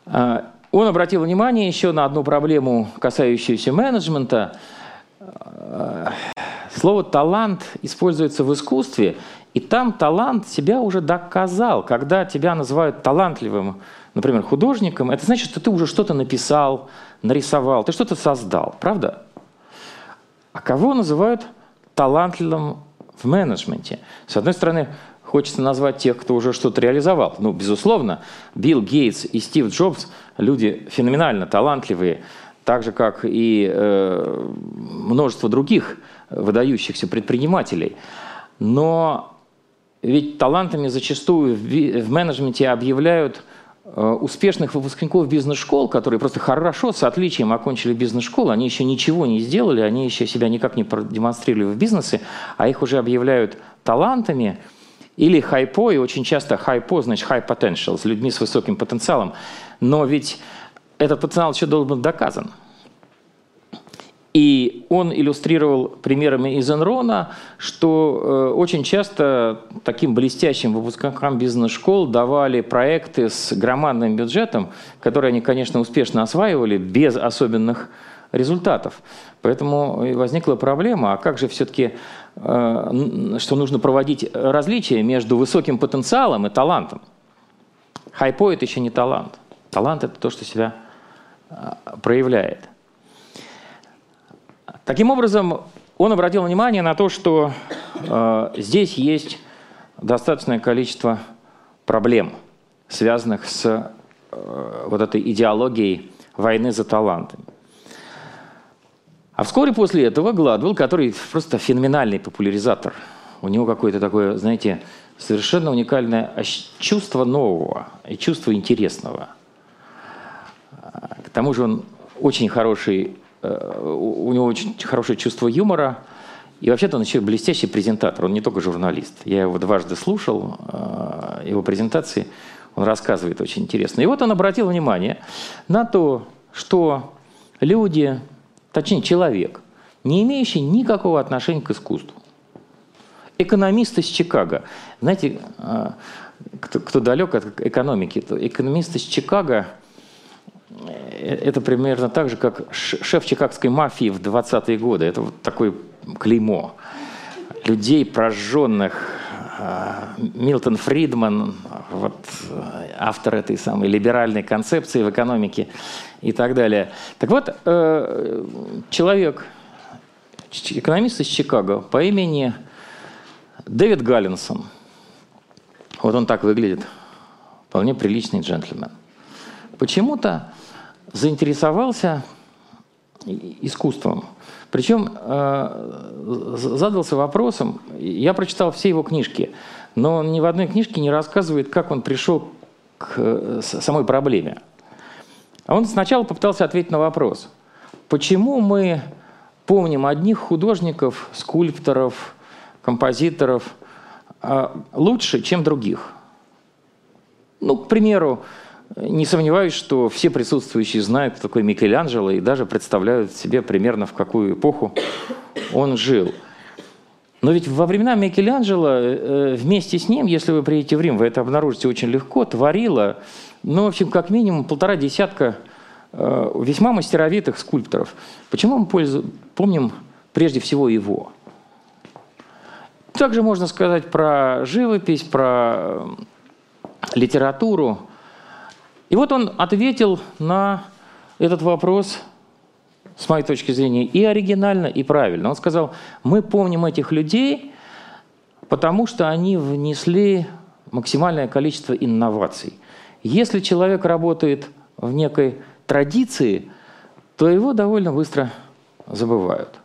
А, он обратил внимание еще на одну проблему, касающуюся менеджмента. Слово «талант» используется в искусстве, и там талант себя уже доказал. Когда тебя называют талантливым, например, художником, это значит, что ты уже что-то написал, нарисовал, ты что-то создал, правда? А кого называют талантливым в менеджменте? С одной стороны, хочется назвать тех, кто уже что-то реализовал. Ну, безусловно, Билл Гейтс и Стив Джобс – люди феноменально талантливые, так же, как и э, множество других выдающихся предпринимателей. Но ведь талантами зачастую в менеджменте объявляют э, успешных выпускников бизнес-школ, которые просто хорошо, с отличием окончили бизнес-школу, они еще ничего не сделали, они еще себя никак не продемонстрировали в бизнесе, а их уже объявляют талантами или хайпо, и очень часто хайпо значит high potential, с людьми с высоким потенциалом. Но ведь этот потенциал еще должен быть доказан. И он иллюстрировал примерами из Энрона, что э, очень часто таким блестящим выпускникам бизнес-школ давали проекты с громадным бюджетом, которые они, конечно, успешно осваивали без особенных результатов. Поэтому возникла проблема, а как же все-таки, э, что нужно проводить различия между высоким потенциалом и талантом? Хайпо – это еще не талант. Талант – это то, что себя проявляет. Таким образом, он обратил внимание на то, что э, здесь есть достаточное количество проблем, связанных с э, вот этой идеологией войны за талантами. А вскоре после этого Гладвелл, который просто феноменальный популяризатор, у него какое-то такое, знаете, совершенно уникальное чувство нового и чувство интересного. К тому же он очень хороший Э, у него очень хорошее чувство юмора. И вообще-то он еще блестящий презентатор, он не только журналист. Я его дважды слушал, э, его презентации, он рассказывает очень интересно. И вот он обратил внимание на то, что люди, точнее человек, не имеющий никакого отношения к искусству, экономист из Чикаго, знаете, э, кто, кто далек от экономики, то экономист из Чикаго – это примерно так же, как шеф чикагской мафии в 20-е годы. Это вот такое клеймо. Людей прожженных. А, Милтон Фридман, вот, автор этой самой либеральной концепции в экономике и так далее. Так вот, э, человек, экономист из Чикаго по имени Дэвид Галлинсон, вот он так выглядит, вполне приличный джентльмен. Почему-то заинтересовался искусством. Причем э, задался вопросом, я прочитал все его книжки, но он ни в одной книжке не рассказывает, как он пришел к самой проблеме. А он сначала попытался ответить на вопрос, почему мы помним одних художников, скульпторов, композиторов а, лучше, чем других. Ну, к примеру, не сомневаюсь, что все присутствующие знают, кто такой Микеланджело, и даже представляют себе примерно, в какую эпоху он жил. Но ведь во времена Микеланджело э, вместе с ним, если вы приедете в Рим, вы это обнаружите очень легко, творило, ну, в общем, как минимум полтора десятка э, весьма мастеровитых скульпторов. Почему мы пользу... помним прежде всего его? Также можно сказать про живопись, про литературу. И вот он ответил на этот вопрос, с моей точки зрения, и оригинально, и правильно. Он сказал, мы помним этих людей, потому что они внесли максимальное количество инноваций. Если человек работает в некой традиции, то его довольно быстро забывают.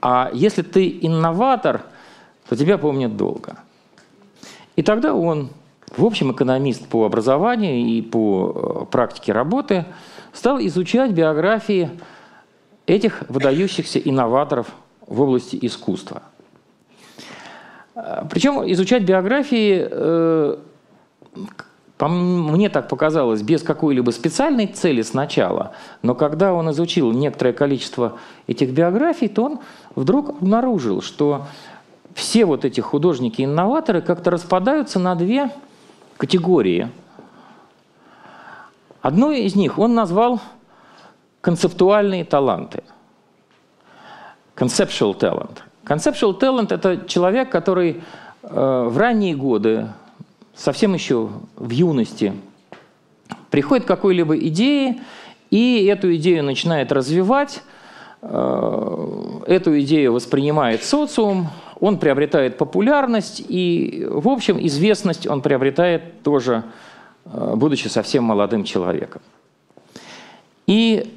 А если ты инноватор, то тебя помнят долго. И тогда он в общем, экономист по образованию и по э, практике работы стал изучать биографии этих выдающихся инноваторов в области искусства. Э, Причем изучать биографии, э, мне так показалось, без какой-либо специальной цели сначала, но когда он изучил некоторое количество этих биографий, то он вдруг обнаружил, что все вот эти художники-инноваторы как-то распадаются на две категории. Одну из них он назвал концептуальные таланты. Conceptual talent. Conceptual talent – это человек, который э, в ранние годы, совсем еще в юности, приходит к какой-либо идее, и эту идею начинает развивать, э, эту идею воспринимает социум, он приобретает популярность, и, в общем, известность он приобретает тоже, э, будучи совсем молодым человеком. И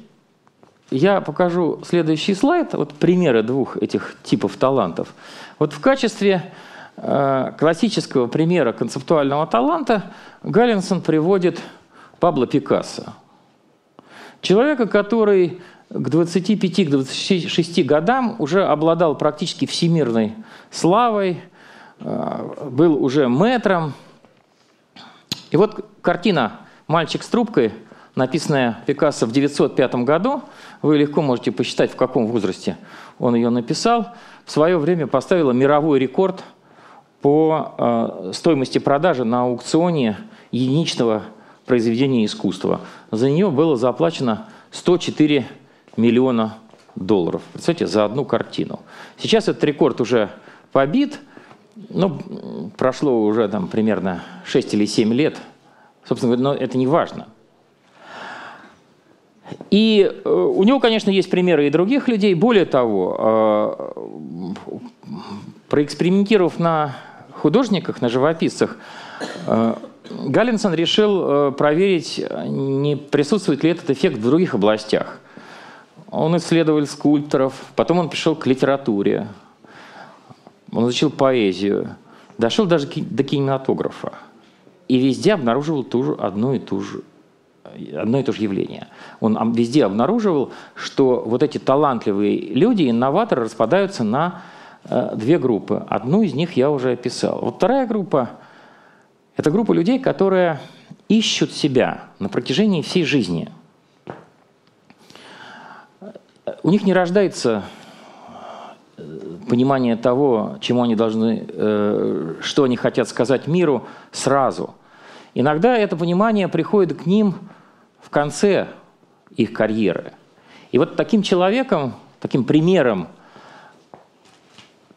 я покажу следующий слайд, вот примеры двух этих типов талантов. Вот в качестве э, классического примера концептуального таланта Галлинсон приводит Пабло Пикассо. Человека, который к 25-26 годам уже обладал практически всемирной славой, э, был уже мэтром. И вот картина «Мальчик с трубкой», написанная Пикассо в 905 году, вы легко можете посчитать, в каком возрасте он ее написал, в свое время поставила мировой рекорд по э, стоимости продажи на аукционе единичного произведения искусства. За нее было заплачено 104 миллиона долларов. Представляете, за одну картину. Сейчас этот рекорд уже побит. Ну, прошло уже там примерно 6 или 7 лет. Собственно говоря, но это не важно. И э, у него, конечно, есть примеры и других людей. Более того, э, проэкспериментировав на художниках, на живописцах, э, Галлинсон решил проверить, не присутствует ли этот эффект в других областях – он исследовал скульпторов, потом он пришел к литературе, он изучил поэзию, дошел даже до кинематографа. И везде обнаруживал ту же, одно и ту же одно и то же явление. Он везде обнаруживал, что вот эти талантливые люди, инноваторы, распадаются на э, две группы. Одну из них я уже описал. Вот вторая группа – это группа людей, которые ищут себя на протяжении всей жизни – у них не рождается э, понимание того, чему они должны, э, что они хотят сказать миру сразу. Иногда это понимание приходит к ним в конце их карьеры. И вот таким человеком, таким примером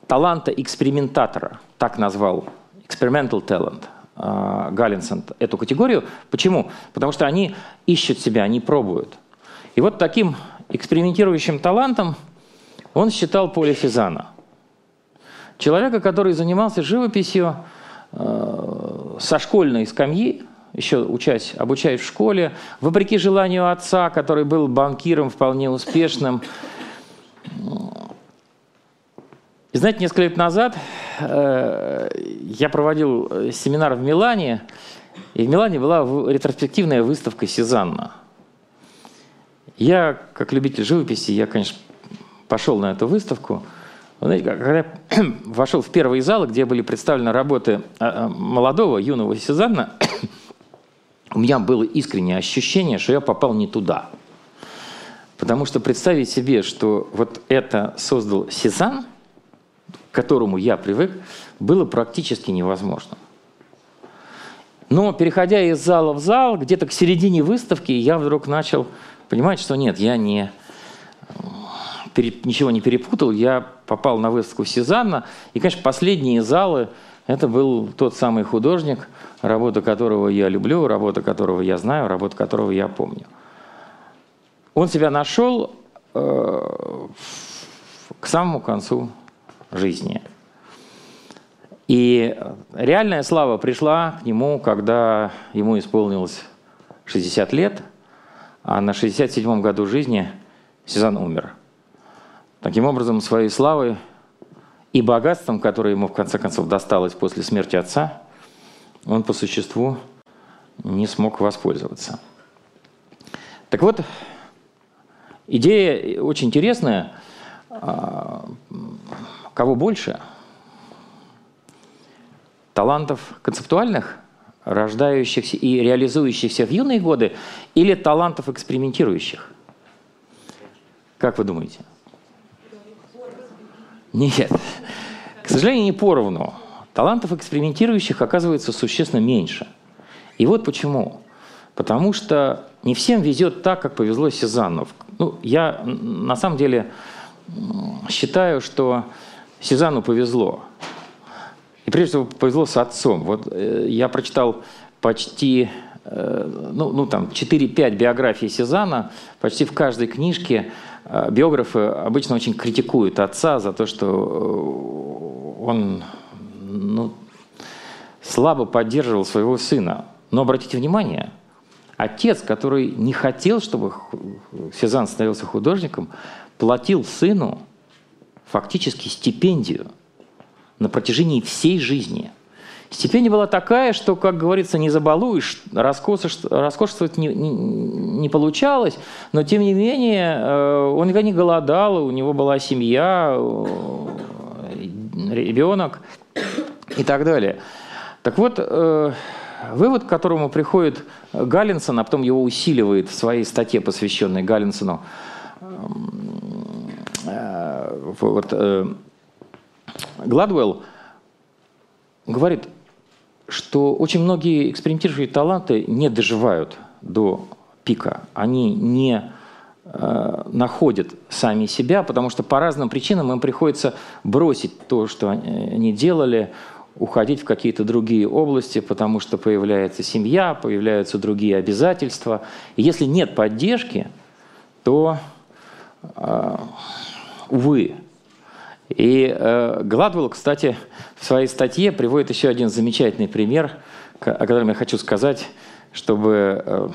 таланта экспериментатора, так назвал experimental talent э, Галлинсон эту категорию. Почему? Потому что они ищут себя, они пробуют. И вот таким экспериментирующим талантом он считал Поля Физана. Человека, который занимался живописью э, со школьной скамьи, еще учась, обучаясь в школе, вопреки желанию отца, который был банкиром вполне успешным. И знаете, несколько лет назад э, я проводил семинар в Милане, и в Милане была ретроспективная выставка Сезанна – Я, как любитель живописи, я, конечно, пошел на эту выставку. Вы знаете, когда я вошел в первые залы, где были представлены работы а, а, молодого, юного Сезанна, у меня было искреннее ощущение, что я попал не туда. Потому что представить себе, что вот это создал Сезанн, к которому я привык, было практически невозможно. Но переходя из зала в зал, где-то к середине выставки, я вдруг начал понимать, что нет, я не, ничего не перепутал, я попал на выставку Сезанна. И, конечно, последние залы – это был тот самый художник, работа которого я люблю, работа которого я знаю, работа которого я помню. Он себя нашел э, к самому концу жизни. И реальная слава пришла к нему, когда ему исполнилось 60 лет, а на 67-м году жизни Сезанн умер. Таким образом, своей славой и богатством, которое ему в конце концов досталось после смерти отца, он по существу не смог воспользоваться. Так вот, идея очень интересная. А, кого больше – талантов концептуальных, рождающихся и реализующихся в юные годы, или талантов экспериментирующих? Как вы думаете? Нет. К сожалению, не поровну. Талантов экспериментирующих оказывается существенно меньше. И вот почему. Потому что не всем везет так, как повезло Сезанну. Ну, я на самом деле считаю, что Сезанну повезло. И прежде всего повезло с отцом. Вот э, я прочитал почти э, ну, ну, там, 4-5 биографий Сезана. Почти в каждой книжке э, биографы обычно очень критикуют отца за то, что он ну, слабо поддерживал своего сына. Но обратите внимание, отец, который не хотел, чтобы Сезанн становился художником, платил сыну фактически стипендию – на протяжении всей жизни. Стипендия была такая, что, как говорится, не забалуешь, роскошествовать не, не, не получалось, но, тем не менее, э, он никогда не голодал, у него была семья, ребенок и так далее. Так вот, э, вывод, к которому приходит Галлинсон, а потом его усиливает в своей статье, посвященной Галлинсону, э, вот, Гладвелл говорит, что очень многие экспериментирующие таланты не доживают до пика. Они не э, находят сами себя, потому что по разным причинам им приходится бросить то, что они делали, уходить в какие-то другие области, потому что появляется семья, появляются другие обязательства. И если нет поддержки, то, э, увы, и э, Гладвелл, кстати, в своей статье приводит еще один замечательный пример, о котором я хочу сказать, чтобы э,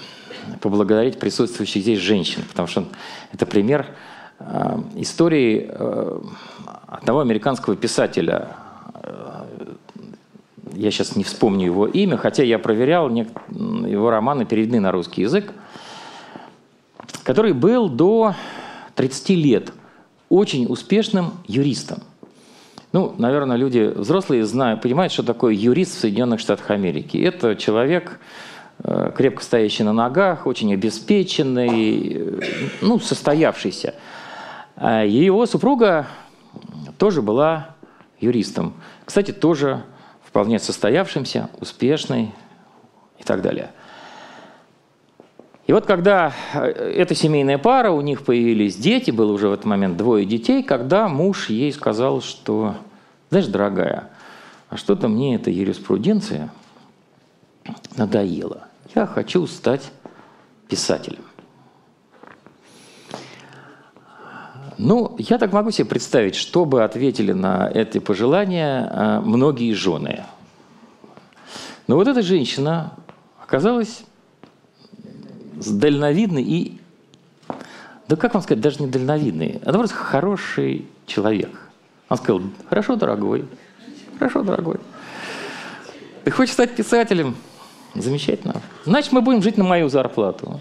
поблагодарить присутствующих здесь женщин, потому что это пример э, истории э, одного американского писателя. Э, я сейчас не вспомню его имя, хотя я проверял, его романы переведены на русский язык, который был до 30 лет – очень успешным юристом. Ну, наверное, люди взрослые знают, понимают, что такое юрист в Соединенных Штатах Америки. Это человек, э, крепко стоящий на ногах, очень обеспеченный, э, ну, состоявшийся. А его супруга тоже была юристом. Кстати, тоже вполне состоявшимся, успешной и так далее. И вот когда э, эта семейная пара, у них появились дети, было уже в этот момент двое детей, когда муж ей сказал, что, знаешь, дорогая, а что-то мне эта юриспруденция надоела. Я хочу стать писателем. Ну, я так могу себе представить, что бы ответили на эти пожелания э, многие жены. Но вот эта женщина оказалась дальновидный и, да как вам сказать, даже не дальновидный, а наоборот, хороший человек. Он сказал, хорошо, дорогой, хорошо, дорогой. Ты хочешь стать писателем? Замечательно. Значит, мы будем жить на мою зарплату.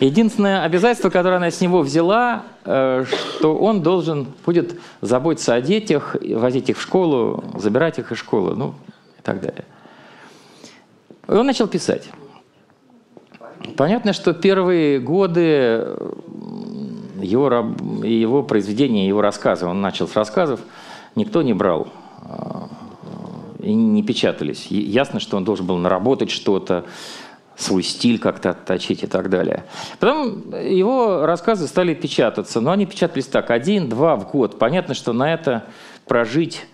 Единственное обязательство, которое она с него взяла, э, что он должен будет заботиться о детях, возить их в школу, забирать их из школы, ну и так далее. И он начал писать. Понятно, что первые годы его, его произведения, его рассказы, он начал с рассказов, никто не брал э, и не печатались. Ясно, что он должен был наработать что-то, свой стиль как-то отточить и так далее. Потом его рассказы стали печататься, но они печатались так, один-два в год. Понятно, что на это прожить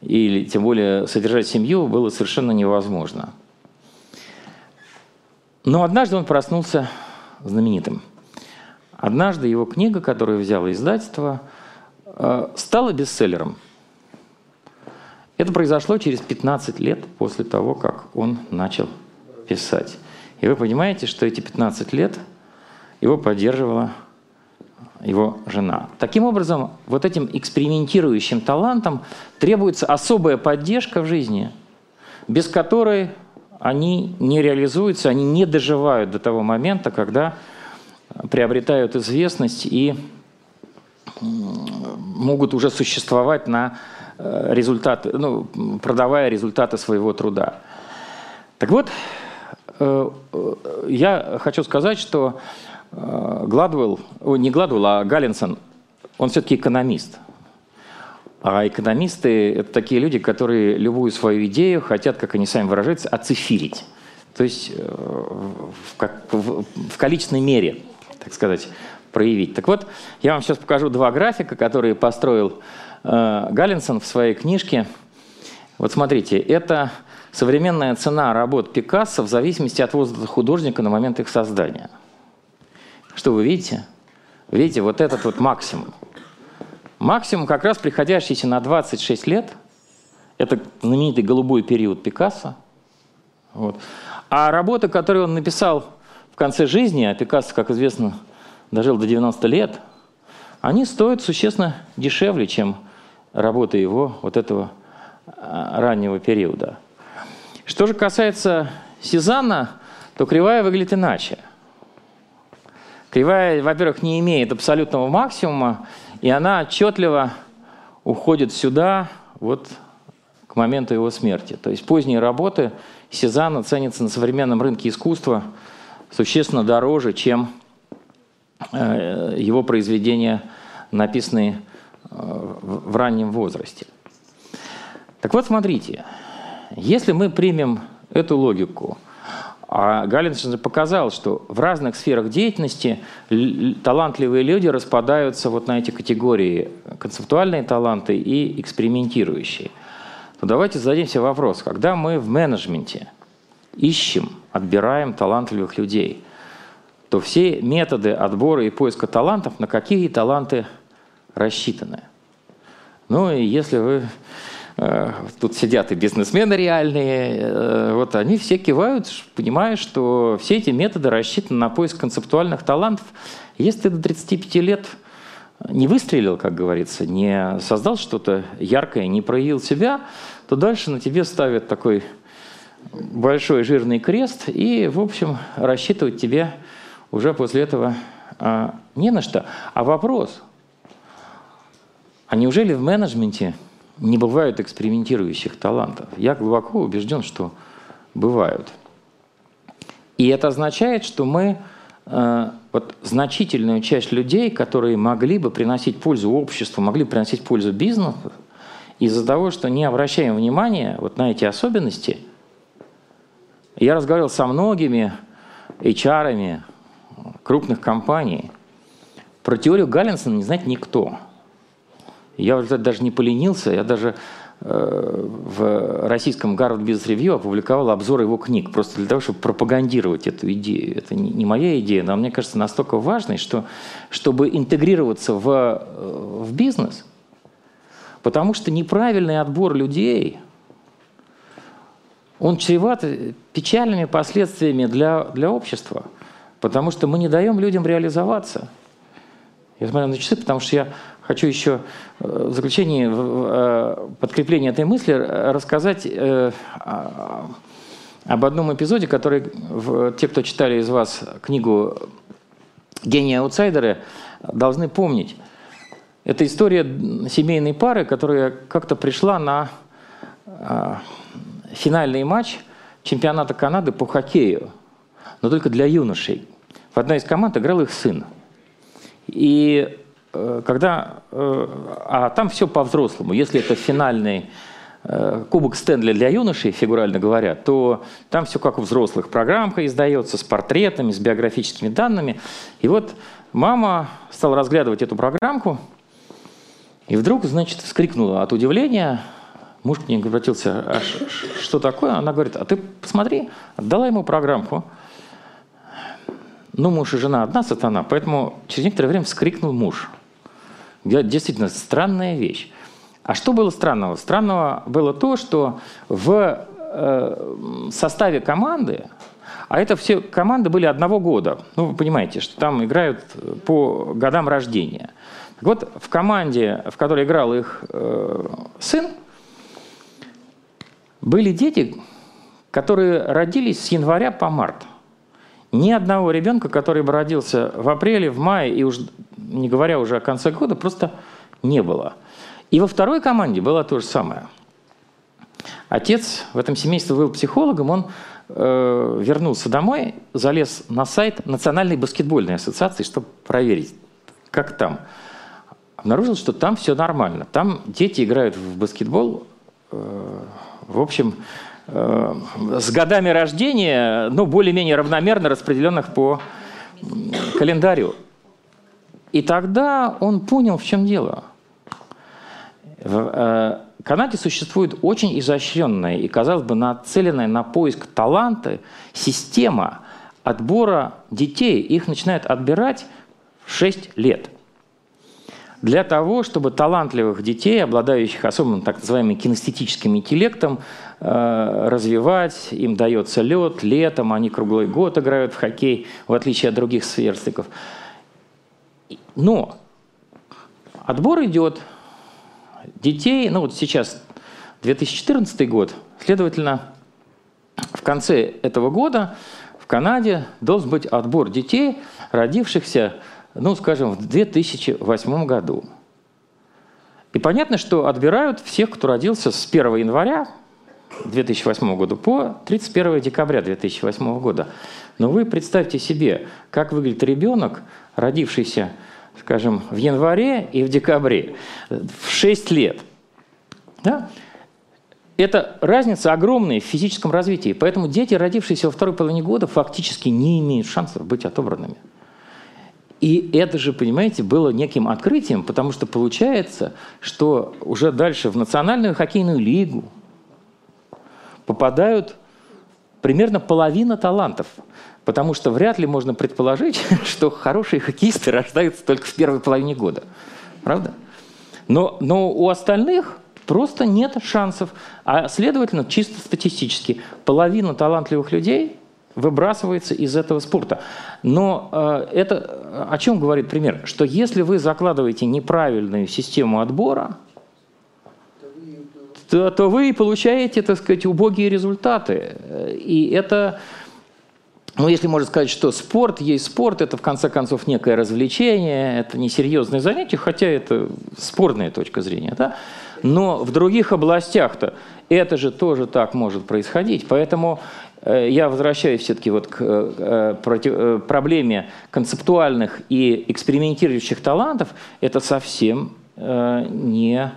или тем более содержать семью было совершенно невозможно. Но однажды он проснулся знаменитым. Однажды его книга, которую взял издательство, э, стала бестселлером. Это произошло через 15 лет после того, как он начал писать. И вы понимаете, что эти 15 лет его поддерживала его жена. Таким образом, вот этим экспериментирующим талантам требуется особая поддержка в жизни, без которой они не реализуются, они не доживают до того момента, когда приобретают известность и могут уже существовать на э, результаты, ну, продавая результаты своего труда. Так вот, Э, э, я хочу сказать, что Гладвелл, не Гладвелл, а Галлинсон, он все-таки экономист. А экономисты – это такие люди, которые любую свою идею хотят, как они сами выражаются, оцифирить. То есть в, как, в, в количественной мере, так сказать, проявить. Так вот, я вам сейчас покажу два графика, которые построил э, Галлинсон в своей книжке. Вот смотрите, это современная цена работ Пикассо в зависимости от возраста художника на момент их создания. Что вы видите? Видите, вот этот вот максимум. Максимум как раз приходящийся на 26 лет. Это знаменитый голубой период Пикассо. Вот. А работы, которые он написал в конце жизни, а Пикассо, как известно, дожил до 90 лет, они стоят существенно дешевле, чем работы его вот этого а, раннего периода. Что же касается Сезанна, то кривая выглядит иначе. Кривая, во-первых, не имеет абсолютного максимума, и она отчетливо уходит сюда, вот к моменту его смерти. То есть поздние работы Сезанна ценятся на современном рынке искусства существенно дороже, чем э, его произведения, написанные э, в раннем возрасте. Так вот, смотрите, если мы примем эту логику, а Галлинсон показал, что в разных сферах деятельности талантливые люди распадаются вот на эти категории концептуальные таланты и экспериментирующие. То давайте зададимся вопрос, когда мы в менеджменте ищем, отбираем талантливых людей, то все методы отбора и поиска талантов на какие таланты рассчитаны? Ну и если вы тут сидят и бизнесмены реальные, э, вот они все кивают, понимая, что все эти методы рассчитаны на поиск концептуальных талантов. Если ты до 35 лет не выстрелил, как говорится, не создал что-то яркое, не проявил себя, то дальше на тебе ставят такой большой жирный крест и, в общем, рассчитывать тебе уже после этого а, не на что. А вопрос, а неужели в менеджменте не бывают экспериментирующих талантов. Я глубоко убежден, что бывают. И это означает, что мы э, вот значительную часть людей, которые могли бы приносить пользу обществу, могли бы приносить пользу бизнесу, из-за того, что не обращаем внимания вот на эти особенности, я разговаривал со многими HR крупных компаний. Про теорию Галлинсона не знает никто. Я уже даже не поленился, я даже э, в российском Harvard Business Review опубликовал обзор его книг, просто для того, чтобы пропагандировать эту идею. Это не моя идея, но мне кажется настолько важной, что чтобы интегрироваться в, э, в бизнес, потому что неправильный отбор людей, он чреват печальными последствиями для, для общества, потому что мы не даем людям реализоваться. Я смотрю на часы, потому что я хочу еще э, в заключении, в э, подкреплении этой мысли рассказать э, об одном эпизоде, который те, кто читали из вас книгу гении-аутсайдеры должны помнить. Это история семейной пары, которая как-то пришла на э, финальный матч чемпионата Канады по хоккею, но только для юношей. В одной из команд играл их сын. И э, когда... Э, а там все по-взрослому. Если это финальный Э, кубок Стэнли для юношей, фигурально говоря, то там все как у взрослых. Программка издается с портретами, с биографическими данными. И вот мама стала разглядывать эту программку, и вдруг, значит, вскрикнула от удивления. Муж к ней обратился, а что такое? Она говорит, а ты посмотри, отдала ему программку. Ну, муж и жена одна сатана, поэтому через некоторое время вскрикнул муж. Действительно, странная вещь. А что было странного? Странного было то, что в э, составе команды, а это все команды были одного года, ну вы понимаете, что там играют по годам рождения. Так вот, в команде, в которой играл их э, сын, были дети, которые родились с января по март. Ни одного ребенка, который бы родился в апреле, в мае, и уж не говоря уже о конце года, просто не было. И во второй команде было то же самое. Отец в этом семействе был психологом, он э, вернулся домой, залез на сайт Национальной баскетбольной ассоциации, чтобы проверить, как там. Обнаружил, что там все нормально. Там дети играют в баскетбол, э, в общем, с годами рождения, ну, более-менее равномерно распределенных по календарю. И тогда он понял, в чем дело – в э, Канаде существует очень изощренная и, казалось бы, нацеленная на поиск таланта система отбора детей. Их начинают отбирать в 6 лет. Для того, чтобы талантливых детей, обладающих особым так называемым кинестетическим интеллектом, э, развивать, им дается лед, летом они круглый год играют в хоккей, в отличие от других сверстников. Но отбор идет – детей, ну вот сейчас 2014 год, следовательно, в конце этого года в Канаде должен быть отбор детей, родившихся, ну, скажем, в 2008 году. И понятно, что отбирают всех, кто родился с 1 января 2008 года по 31 декабря 2008 года. Но вы представьте себе, как выглядит ребенок, родившийся скажем, в январе и в декабре, в 6 лет. Да? Это разница огромная в физическом развитии. Поэтому дети, родившиеся во второй половине года, фактически не имеют шансов быть отобранными. И это же, понимаете, было неким открытием, потому что получается, что уже дальше в Национальную хоккейную лигу попадают примерно половина талантов. Потому что вряд ли можно предположить, что хорошие хоккеисты рождаются только в первой половине года. Правда? Но, но у остальных просто нет шансов. А следовательно, чисто статистически, половина талантливых людей выбрасывается из этого спорта. Но э, это о чем говорит пример? Что если вы закладываете неправильную систему отбора, то, то вы получаете, так сказать, убогие результаты. И это ну, если можно сказать, что спорт есть спорт, это в конце концов некое развлечение, это не серьезное занятие, хотя это спорная точка зрения, да? Но в других областях-то это же тоже так может происходить. Поэтому э, я возвращаюсь все-таки вот к э, э, проблеме концептуальных и экспериментирующих талантов. Это совсем не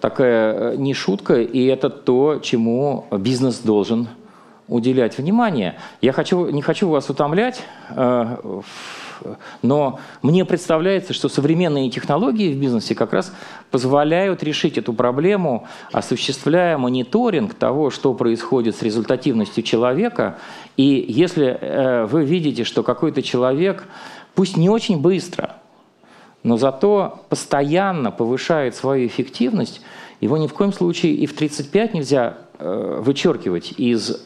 такая не шутка, и это то, чему бизнес должен уделять внимание. Я хочу, не хочу вас утомлять, э, но мне представляется, что современные технологии в бизнесе как раз позволяют решить эту проблему, осуществляя мониторинг того, что происходит с результативностью человека. И если э, вы видите, что какой-то человек, пусть не очень быстро, но зато постоянно повышает свою эффективность, его ни в коем случае и в 35 нельзя э, вычеркивать из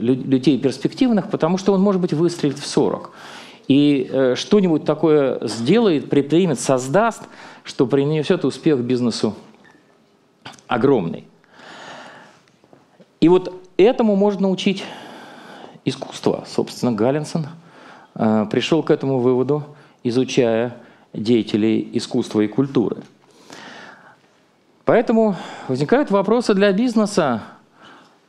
людей перспективных, потому что он, может быть, выстрелит в 40. И э, что-нибудь такое сделает, предпримет, создаст, что принесет успех бизнесу огромный. И вот этому можно научить искусство. Собственно, Галлинсон э, пришел к этому выводу, изучая деятелей искусства и культуры. Поэтому возникают вопросы для бизнеса,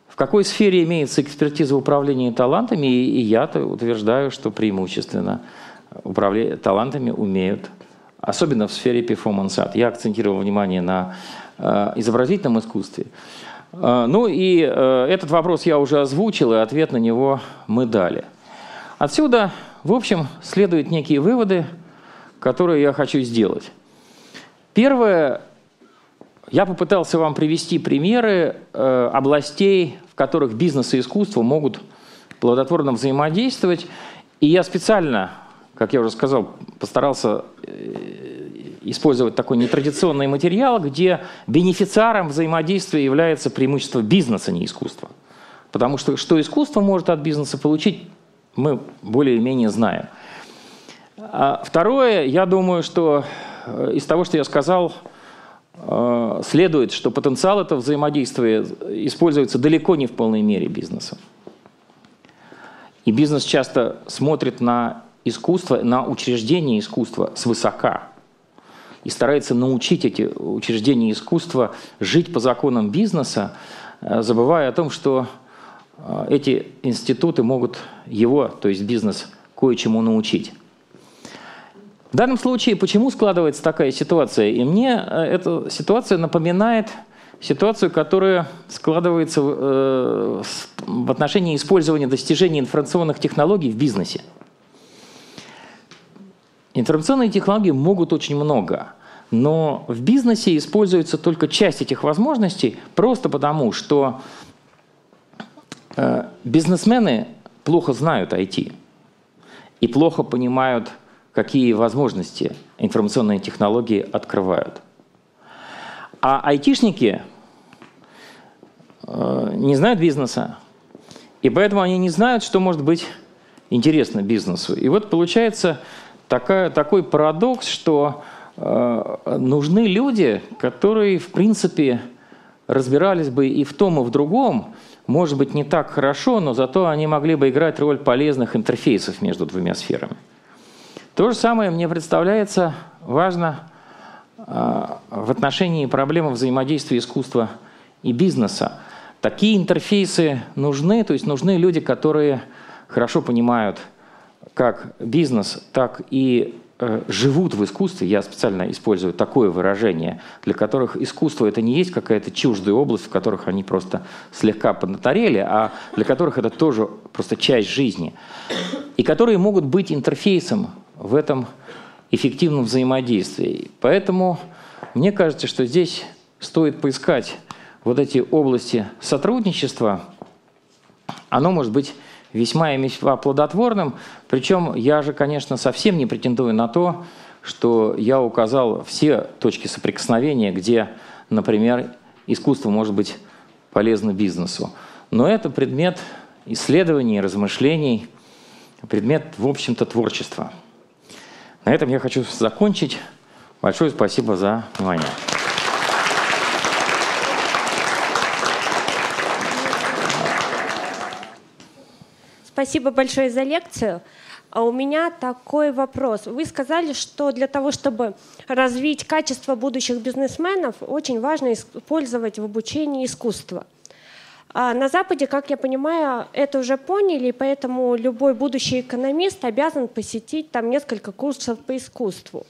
в какой сфере имеется экспертиза управления талантами, и я утверждаю, что преимущественно талантами умеют, особенно в сфере art. Я акцентировал внимание на э, изобразительном искусстве. Э, ну и э, этот вопрос я уже озвучил, и ответ на него мы дали. Отсюда, в общем, следуют некие выводы, которые я хочу сделать. Первое, я попытался вам привести примеры э, областей, в которых бизнес и искусство могут плодотворно взаимодействовать. И я специально, как я уже сказал, постарался использовать такой нетрадиционный материал, где бенефициаром взаимодействия является преимущество бизнеса, а не искусства. Потому что что искусство может от бизнеса получить, мы более-менее знаем. А второе, я думаю, что э, из того, что я сказал, э, следует, что потенциал этого взаимодействия используется далеко не в полной мере бизнесом. И бизнес часто смотрит на искусство, на учреждение искусства свысока и старается научить эти учреждения искусства жить по законам бизнеса, э, забывая о том, что эти институты могут его, то есть бизнес, кое-чему научить. В данном случае почему складывается такая ситуация? И мне э, эта ситуация напоминает ситуацию, которая складывается в отношении использования достижений информационных технологий в бизнесе. Информационные технологии могут очень много, но в бизнесе используется только часть этих возможностей просто потому, что э, бизнесмены плохо знают IT и плохо понимают, какие возможности информационные технологии открывают. А айтишники э, не знают бизнеса, и поэтому они не знают, что может быть интересно бизнесу. И вот получается такая, такой парадокс, что э, нужны люди, которые, в принципе, разбирались бы и в том, и в другом, может быть, не так хорошо, но зато они могли бы играть роль полезных интерфейсов между двумя сферами. То же самое мне представляется важно э, в отношении проблемы взаимодействия искусства и бизнеса. Такие интерфейсы нужны, то есть нужны люди, которые хорошо понимают как бизнес, так и э, живут в искусстве, я специально использую такое выражение, для которых искусство это не есть какая-то чуждая область, в которых они просто слегка поднаторели, а для которых это тоже просто часть жизни, и которые могут быть интерфейсом в этом эффективном взаимодействии. Поэтому мне кажется, что здесь стоит поискать вот эти области сотрудничества, оно может быть весьма и весьма плодотворным. Причем я же, конечно, совсем не претендую на то, что я указал все точки соприкосновения, где, например, искусство может быть полезно бизнесу. Но это предмет исследований, размышлений, предмет, в общем-то, творчества. На этом я хочу закончить. Большое спасибо за внимание. Спасибо большое за лекцию. А у меня такой вопрос. Вы сказали, что для того, чтобы развить качество будущих бизнесменов, очень важно использовать в обучении искусство. А на Западе, как я понимаю, это уже поняли, поэтому любой будущий экономист обязан посетить там несколько курсов по искусству.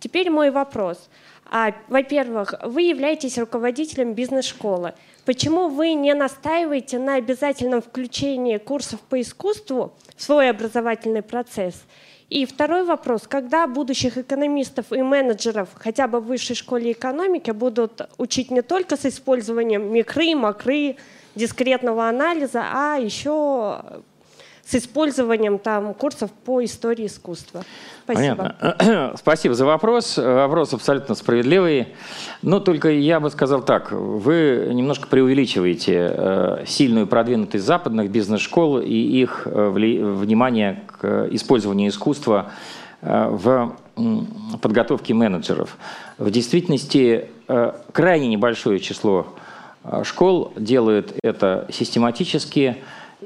Теперь мой вопрос. А, во-первых, вы являетесь руководителем бизнес-школы. Почему вы не настаиваете на обязательном включении курсов по искусству в свой образовательный процесс? И второй вопрос. Когда будущих экономистов и менеджеров хотя бы в высшей школе экономики будут учить не только с использованием микры, макры, дискретного анализа, а еще с использованием там курсов по истории искусства. Спасибо. Понятно. Спасибо за вопрос. Вопрос абсолютно справедливый. Но только я бы сказал так. Вы немножко преувеличиваете э, сильную продвинутость западных бизнес-школ и их э, внимание к использованию искусства э, в подготовке менеджеров. В действительности крайне небольшое число школ делают это систематически,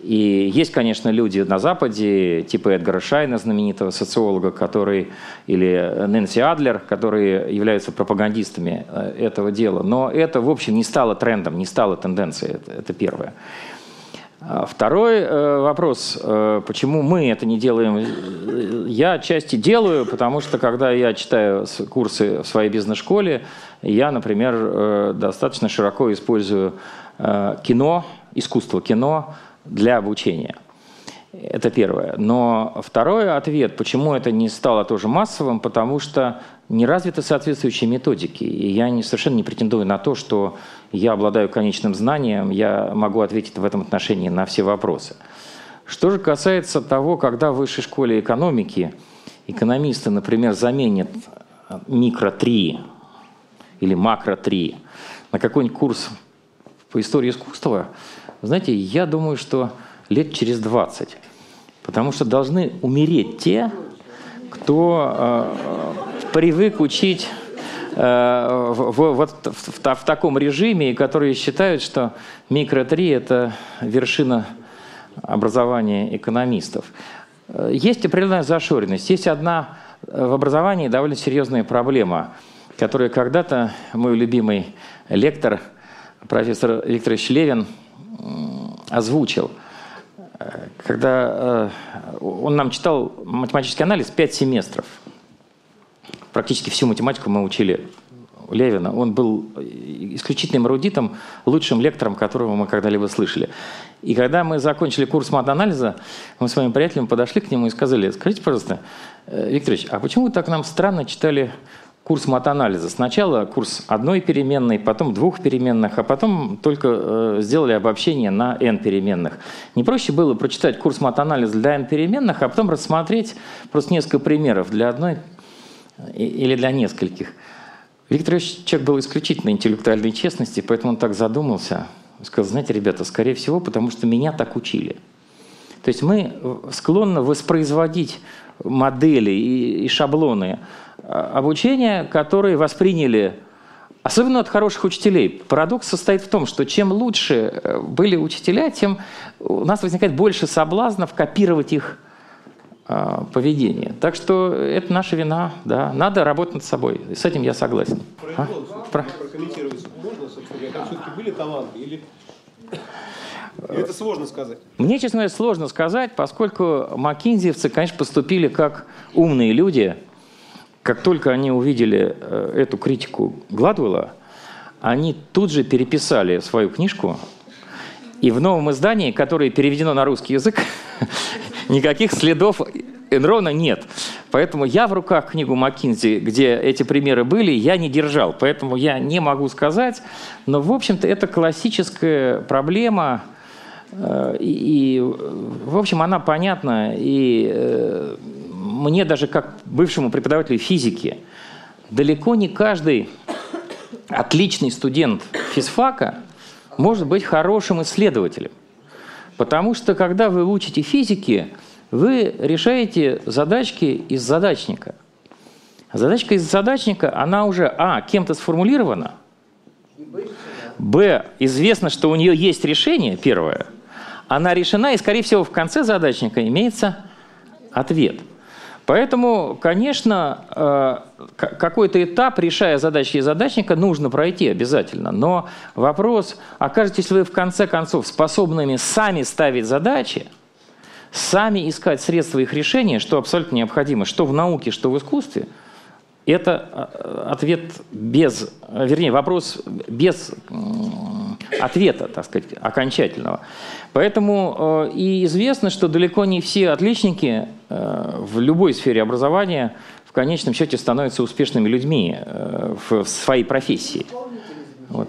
И есть, конечно, люди на Западе, типа Эдгара Шайна, знаменитого социолога, который, или Нэнси Адлер, которые являются пропагандистами э, этого дела. Но это, в общем, не стало трендом, не стало тенденцией. Это, это первое. А второй э, вопрос, э, почему мы это не делаем? Я отчасти делаю, потому что когда я читаю курсы в своей бизнес-школе, я, например, достаточно широко использую кино, искусство кино, для обучения. Это первое. Но второй ответ, почему это не стало тоже массовым, потому что не развиты соответствующие методики. И я совершенно не претендую на то, что я обладаю конечным знанием, я могу ответить в этом отношении на все вопросы. Что же касается того, когда в высшей школе экономики экономисты, например, заменят микро-3 или макро-3 на какой-нибудь курс по истории искусства, знаете, я думаю, что лет через 20. Потому что должны умереть те, кто э, привык учить э, в, в, в, в, в таком режиме, которые считают, что микро-3 – это вершина образования экономистов. Есть определенная зашоренность. Есть одна в образовании довольно серьезная проблема, которую когда-то мой любимый лектор, профессор Виктор Шлевин, озвучил. Когда э, он нам читал математический анализ 5 семестров. Практически всю математику мы учили Левина. Он был исключительным эрудитом, лучшим лектором, которого мы когда-либо слышали. И когда мы закончили курс мат-анализа, мы с моим приятелем подошли к нему и сказали, скажите, пожалуйста, э, Викторович, а почему вы так нам странно читали курс матанализа. Сначала курс одной переменной, потом двух переменных, а потом только э, сделали обобщение на n переменных. Не проще было прочитать курс матанализа для n переменных, а потом рассмотреть просто несколько примеров для одной или для нескольких. Виктор Ильич человек был исключительно интеллектуальной честности, поэтому он так задумался. Сказал, знаете, ребята, скорее всего, потому что меня так учили. То есть мы склонны воспроизводить модели и, шаблоны а, обучения, которые восприняли Особенно от хороших учителей. Парадокс состоит в том, что чем лучше э, были учителя, тем у нас возникает больше соблазнов копировать их поведение. Так что это наша вина, да. Надо работать над собой. С этим я согласен. А? Про... Прокомментировать можно, собственно говоря, все-таки были таланты или... или это сложно сказать? Мне, честно говоря, сложно сказать, поскольку макинзиевцы, конечно, поступили как умные люди – как только они увидели э, эту критику Гладвелла, они тут же переписали свою книжку, и в новом издании, которое переведено на русский язык, никаких следов Энрона нет. Поэтому я в руках книгу Маккинзи, где эти примеры были, я не держал. Поэтому я не могу сказать. Но, в общем-то, это классическая проблема. Э, и, в общем, она понятна. И э, мне даже как бывшему преподавателю физики, далеко не каждый отличный студент физфака может быть хорошим исследователем. Потому что когда вы учите физики, вы решаете задачки из задачника. Задачка из задачника, она уже, а, кем-то сформулирована, б, известно, что у нее есть решение, первое, она решена, и, скорее всего, в конце задачника имеется ответ – Поэтому, конечно, э, какой-то этап, решая задачи и задачника, нужно пройти обязательно. Но вопрос, окажетесь ли вы в конце концов способными сами ставить задачи, сами искать средства их решения, что абсолютно необходимо, что в науке, что в искусстве – это э, ответ без, вернее, вопрос без ответа, так сказать, окончательного. Поэтому э, и известно, что далеко не все отличники э, в любой сфере образования в конечном счете становятся успешными людьми в своей профессии. Вот.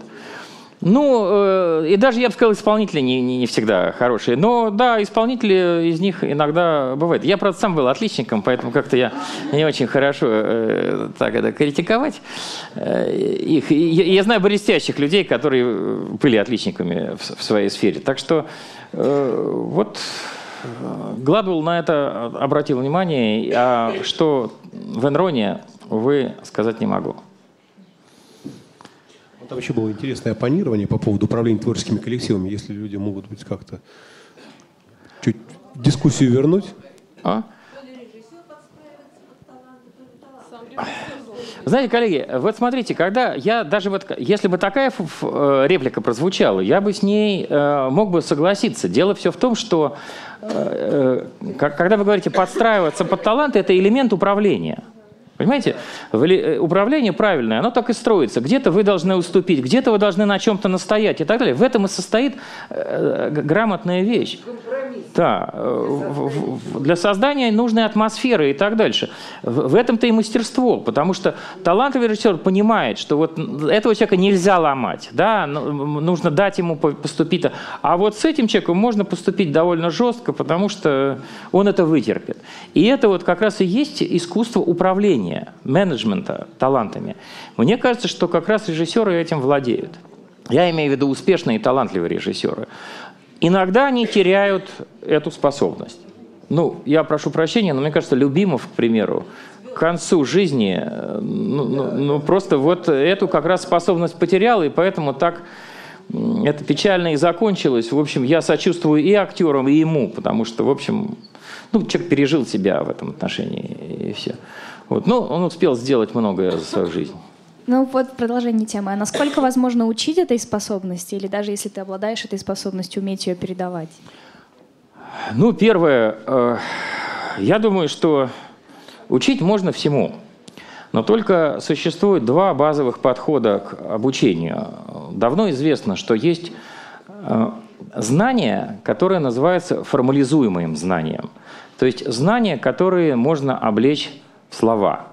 Ну, э, и даже, я бы сказал, исполнители не, не, не всегда хорошие. Но да, исполнители из них иногда бывают. Я, правда, сам был отличником, поэтому как-то я не очень хорошо э, так это критиковать э, их. Я, я знаю блестящих людей, которые были отличниками в, в своей сфере. Так что э, вот Гладвелл на это обратил внимание, а что в Энроне, увы, сказать не могу. Там еще было интересное оппонирование по поводу управления творческими коллективами, если люди могут быть как-то чуть дискуссию вернуть. А? Знаете, коллеги, вот смотрите, когда я даже вот, если бы такая э, реплика прозвучала, я бы с ней э, мог бы согласиться. Дело все в том, что э, когда вы говорите подстраиваться под талант, это элемент управления. Понимаете? Э, управление правильное, оно так и строится. Где-то вы должны уступить, где-то вы должны на чем-то настоять и так далее. В этом и состоит э, грамотная вещь. Да, э, для создания нужной атмосферы и так дальше. В, в этом-то и мастерство, потому что талантливый режиссер понимает, что вот этого человека нельзя ломать, да, нужно дать ему поступить. А вот с этим человеком можно поступить довольно жестко, потому что он это вытерпит. И это вот как раз и есть искусство управления управления, менеджмента талантами. Мне кажется, что как раз режиссеры этим владеют. Я имею в виду успешные и талантливые режиссеры. Иногда они теряют эту способность. Ну, я прошу прощения, но мне кажется, Любимов, к примеру, к концу жизни, ну, ну, ну просто вот эту как раз способность потерял, и поэтому так это печально и закончилось. В общем, я сочувствую и актерам, и ему, потому что, в общем, ну, человек пережил себя в этом отношении, и все. Вот. Но он успел сделать многое за свою жизнь. Ну вот продолжение темы. А насколько возможно учить этой способности, или даже если ты обладаешь этой способностью, уметь ее передавать? Ну, первое, э, я думаю, что учить можно всему. Но только существует два базовых подхода к обучению. Давно известно, что есть э, знание, которое называется формализуемым знанием. То есть знания, которые можно облечь слова.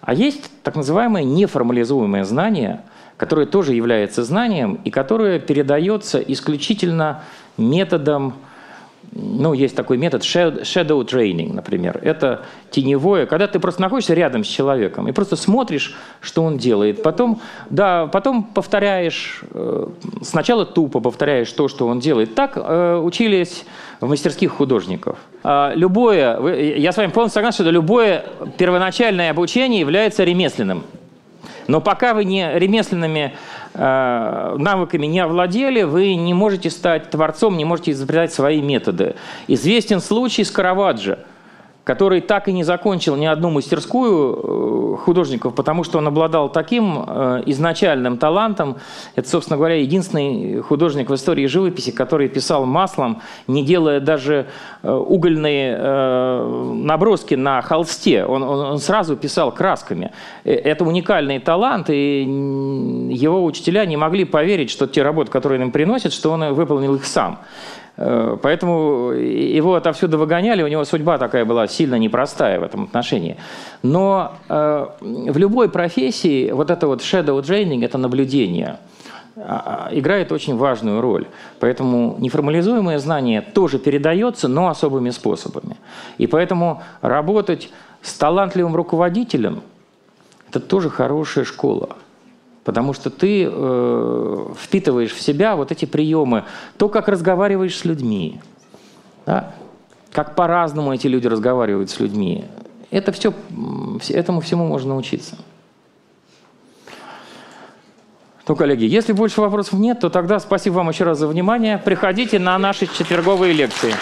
А есть так называемое неформализуемое знание, которое тоже является знанием и которое передается исключительно методом ну, есть такой метод shadow training, например. Это теневое, когда ты просто находишься рядом с человеком и просто смотришь, что он делает. Потом, да, потом повторяешь, э, сначала тупо повторяешь то, что он делает. Так э, учились в мастерских художников. А любое, я с вами полностью согласен, что любое первоначальное обучение является ремесленным. Но пока вы не ремесленными навыками не овладели, вы не можете стать творцом, не можете изобретать свои методы. Известен случай с Караваджо – который так и не закончил ни одну мастерскую э, художников, потому что он обладал таким э, изначальным талантом. Это, собственно говоря, единственный художник в истории живописи, который писал маслом, не делая даже э, угольные наброски на холсте. Он, он, он сразу писал красками. Это уникальный талант, и его учителя не могли поверить, что те работы, которые им приносят, что он выполнил их сам. Э, поэтому его отовсюду выгоняли, у него судьба такая была сильно непростая в этом отношении. Но э, в любой профессии вот это вот shadow training, это наблюдение, а, а, играет очень важную роль. Поэтому неформализуемое знание тоже передается, но особыми способами. И поэтому работать с талантливым руководителем – это тоже хорошая школа. Потому что ты э, впитываешь в себя вот эти приемы, то, как разговариваешь с людьми, да? как по-разному эти люди разговаривают с людьми. Это все, этому всему можно научиться. Ну, коллеги, если больше вопросов нет, то тогда спасибо вам еще раз за внимание. Приходите на наши четверговые лекции.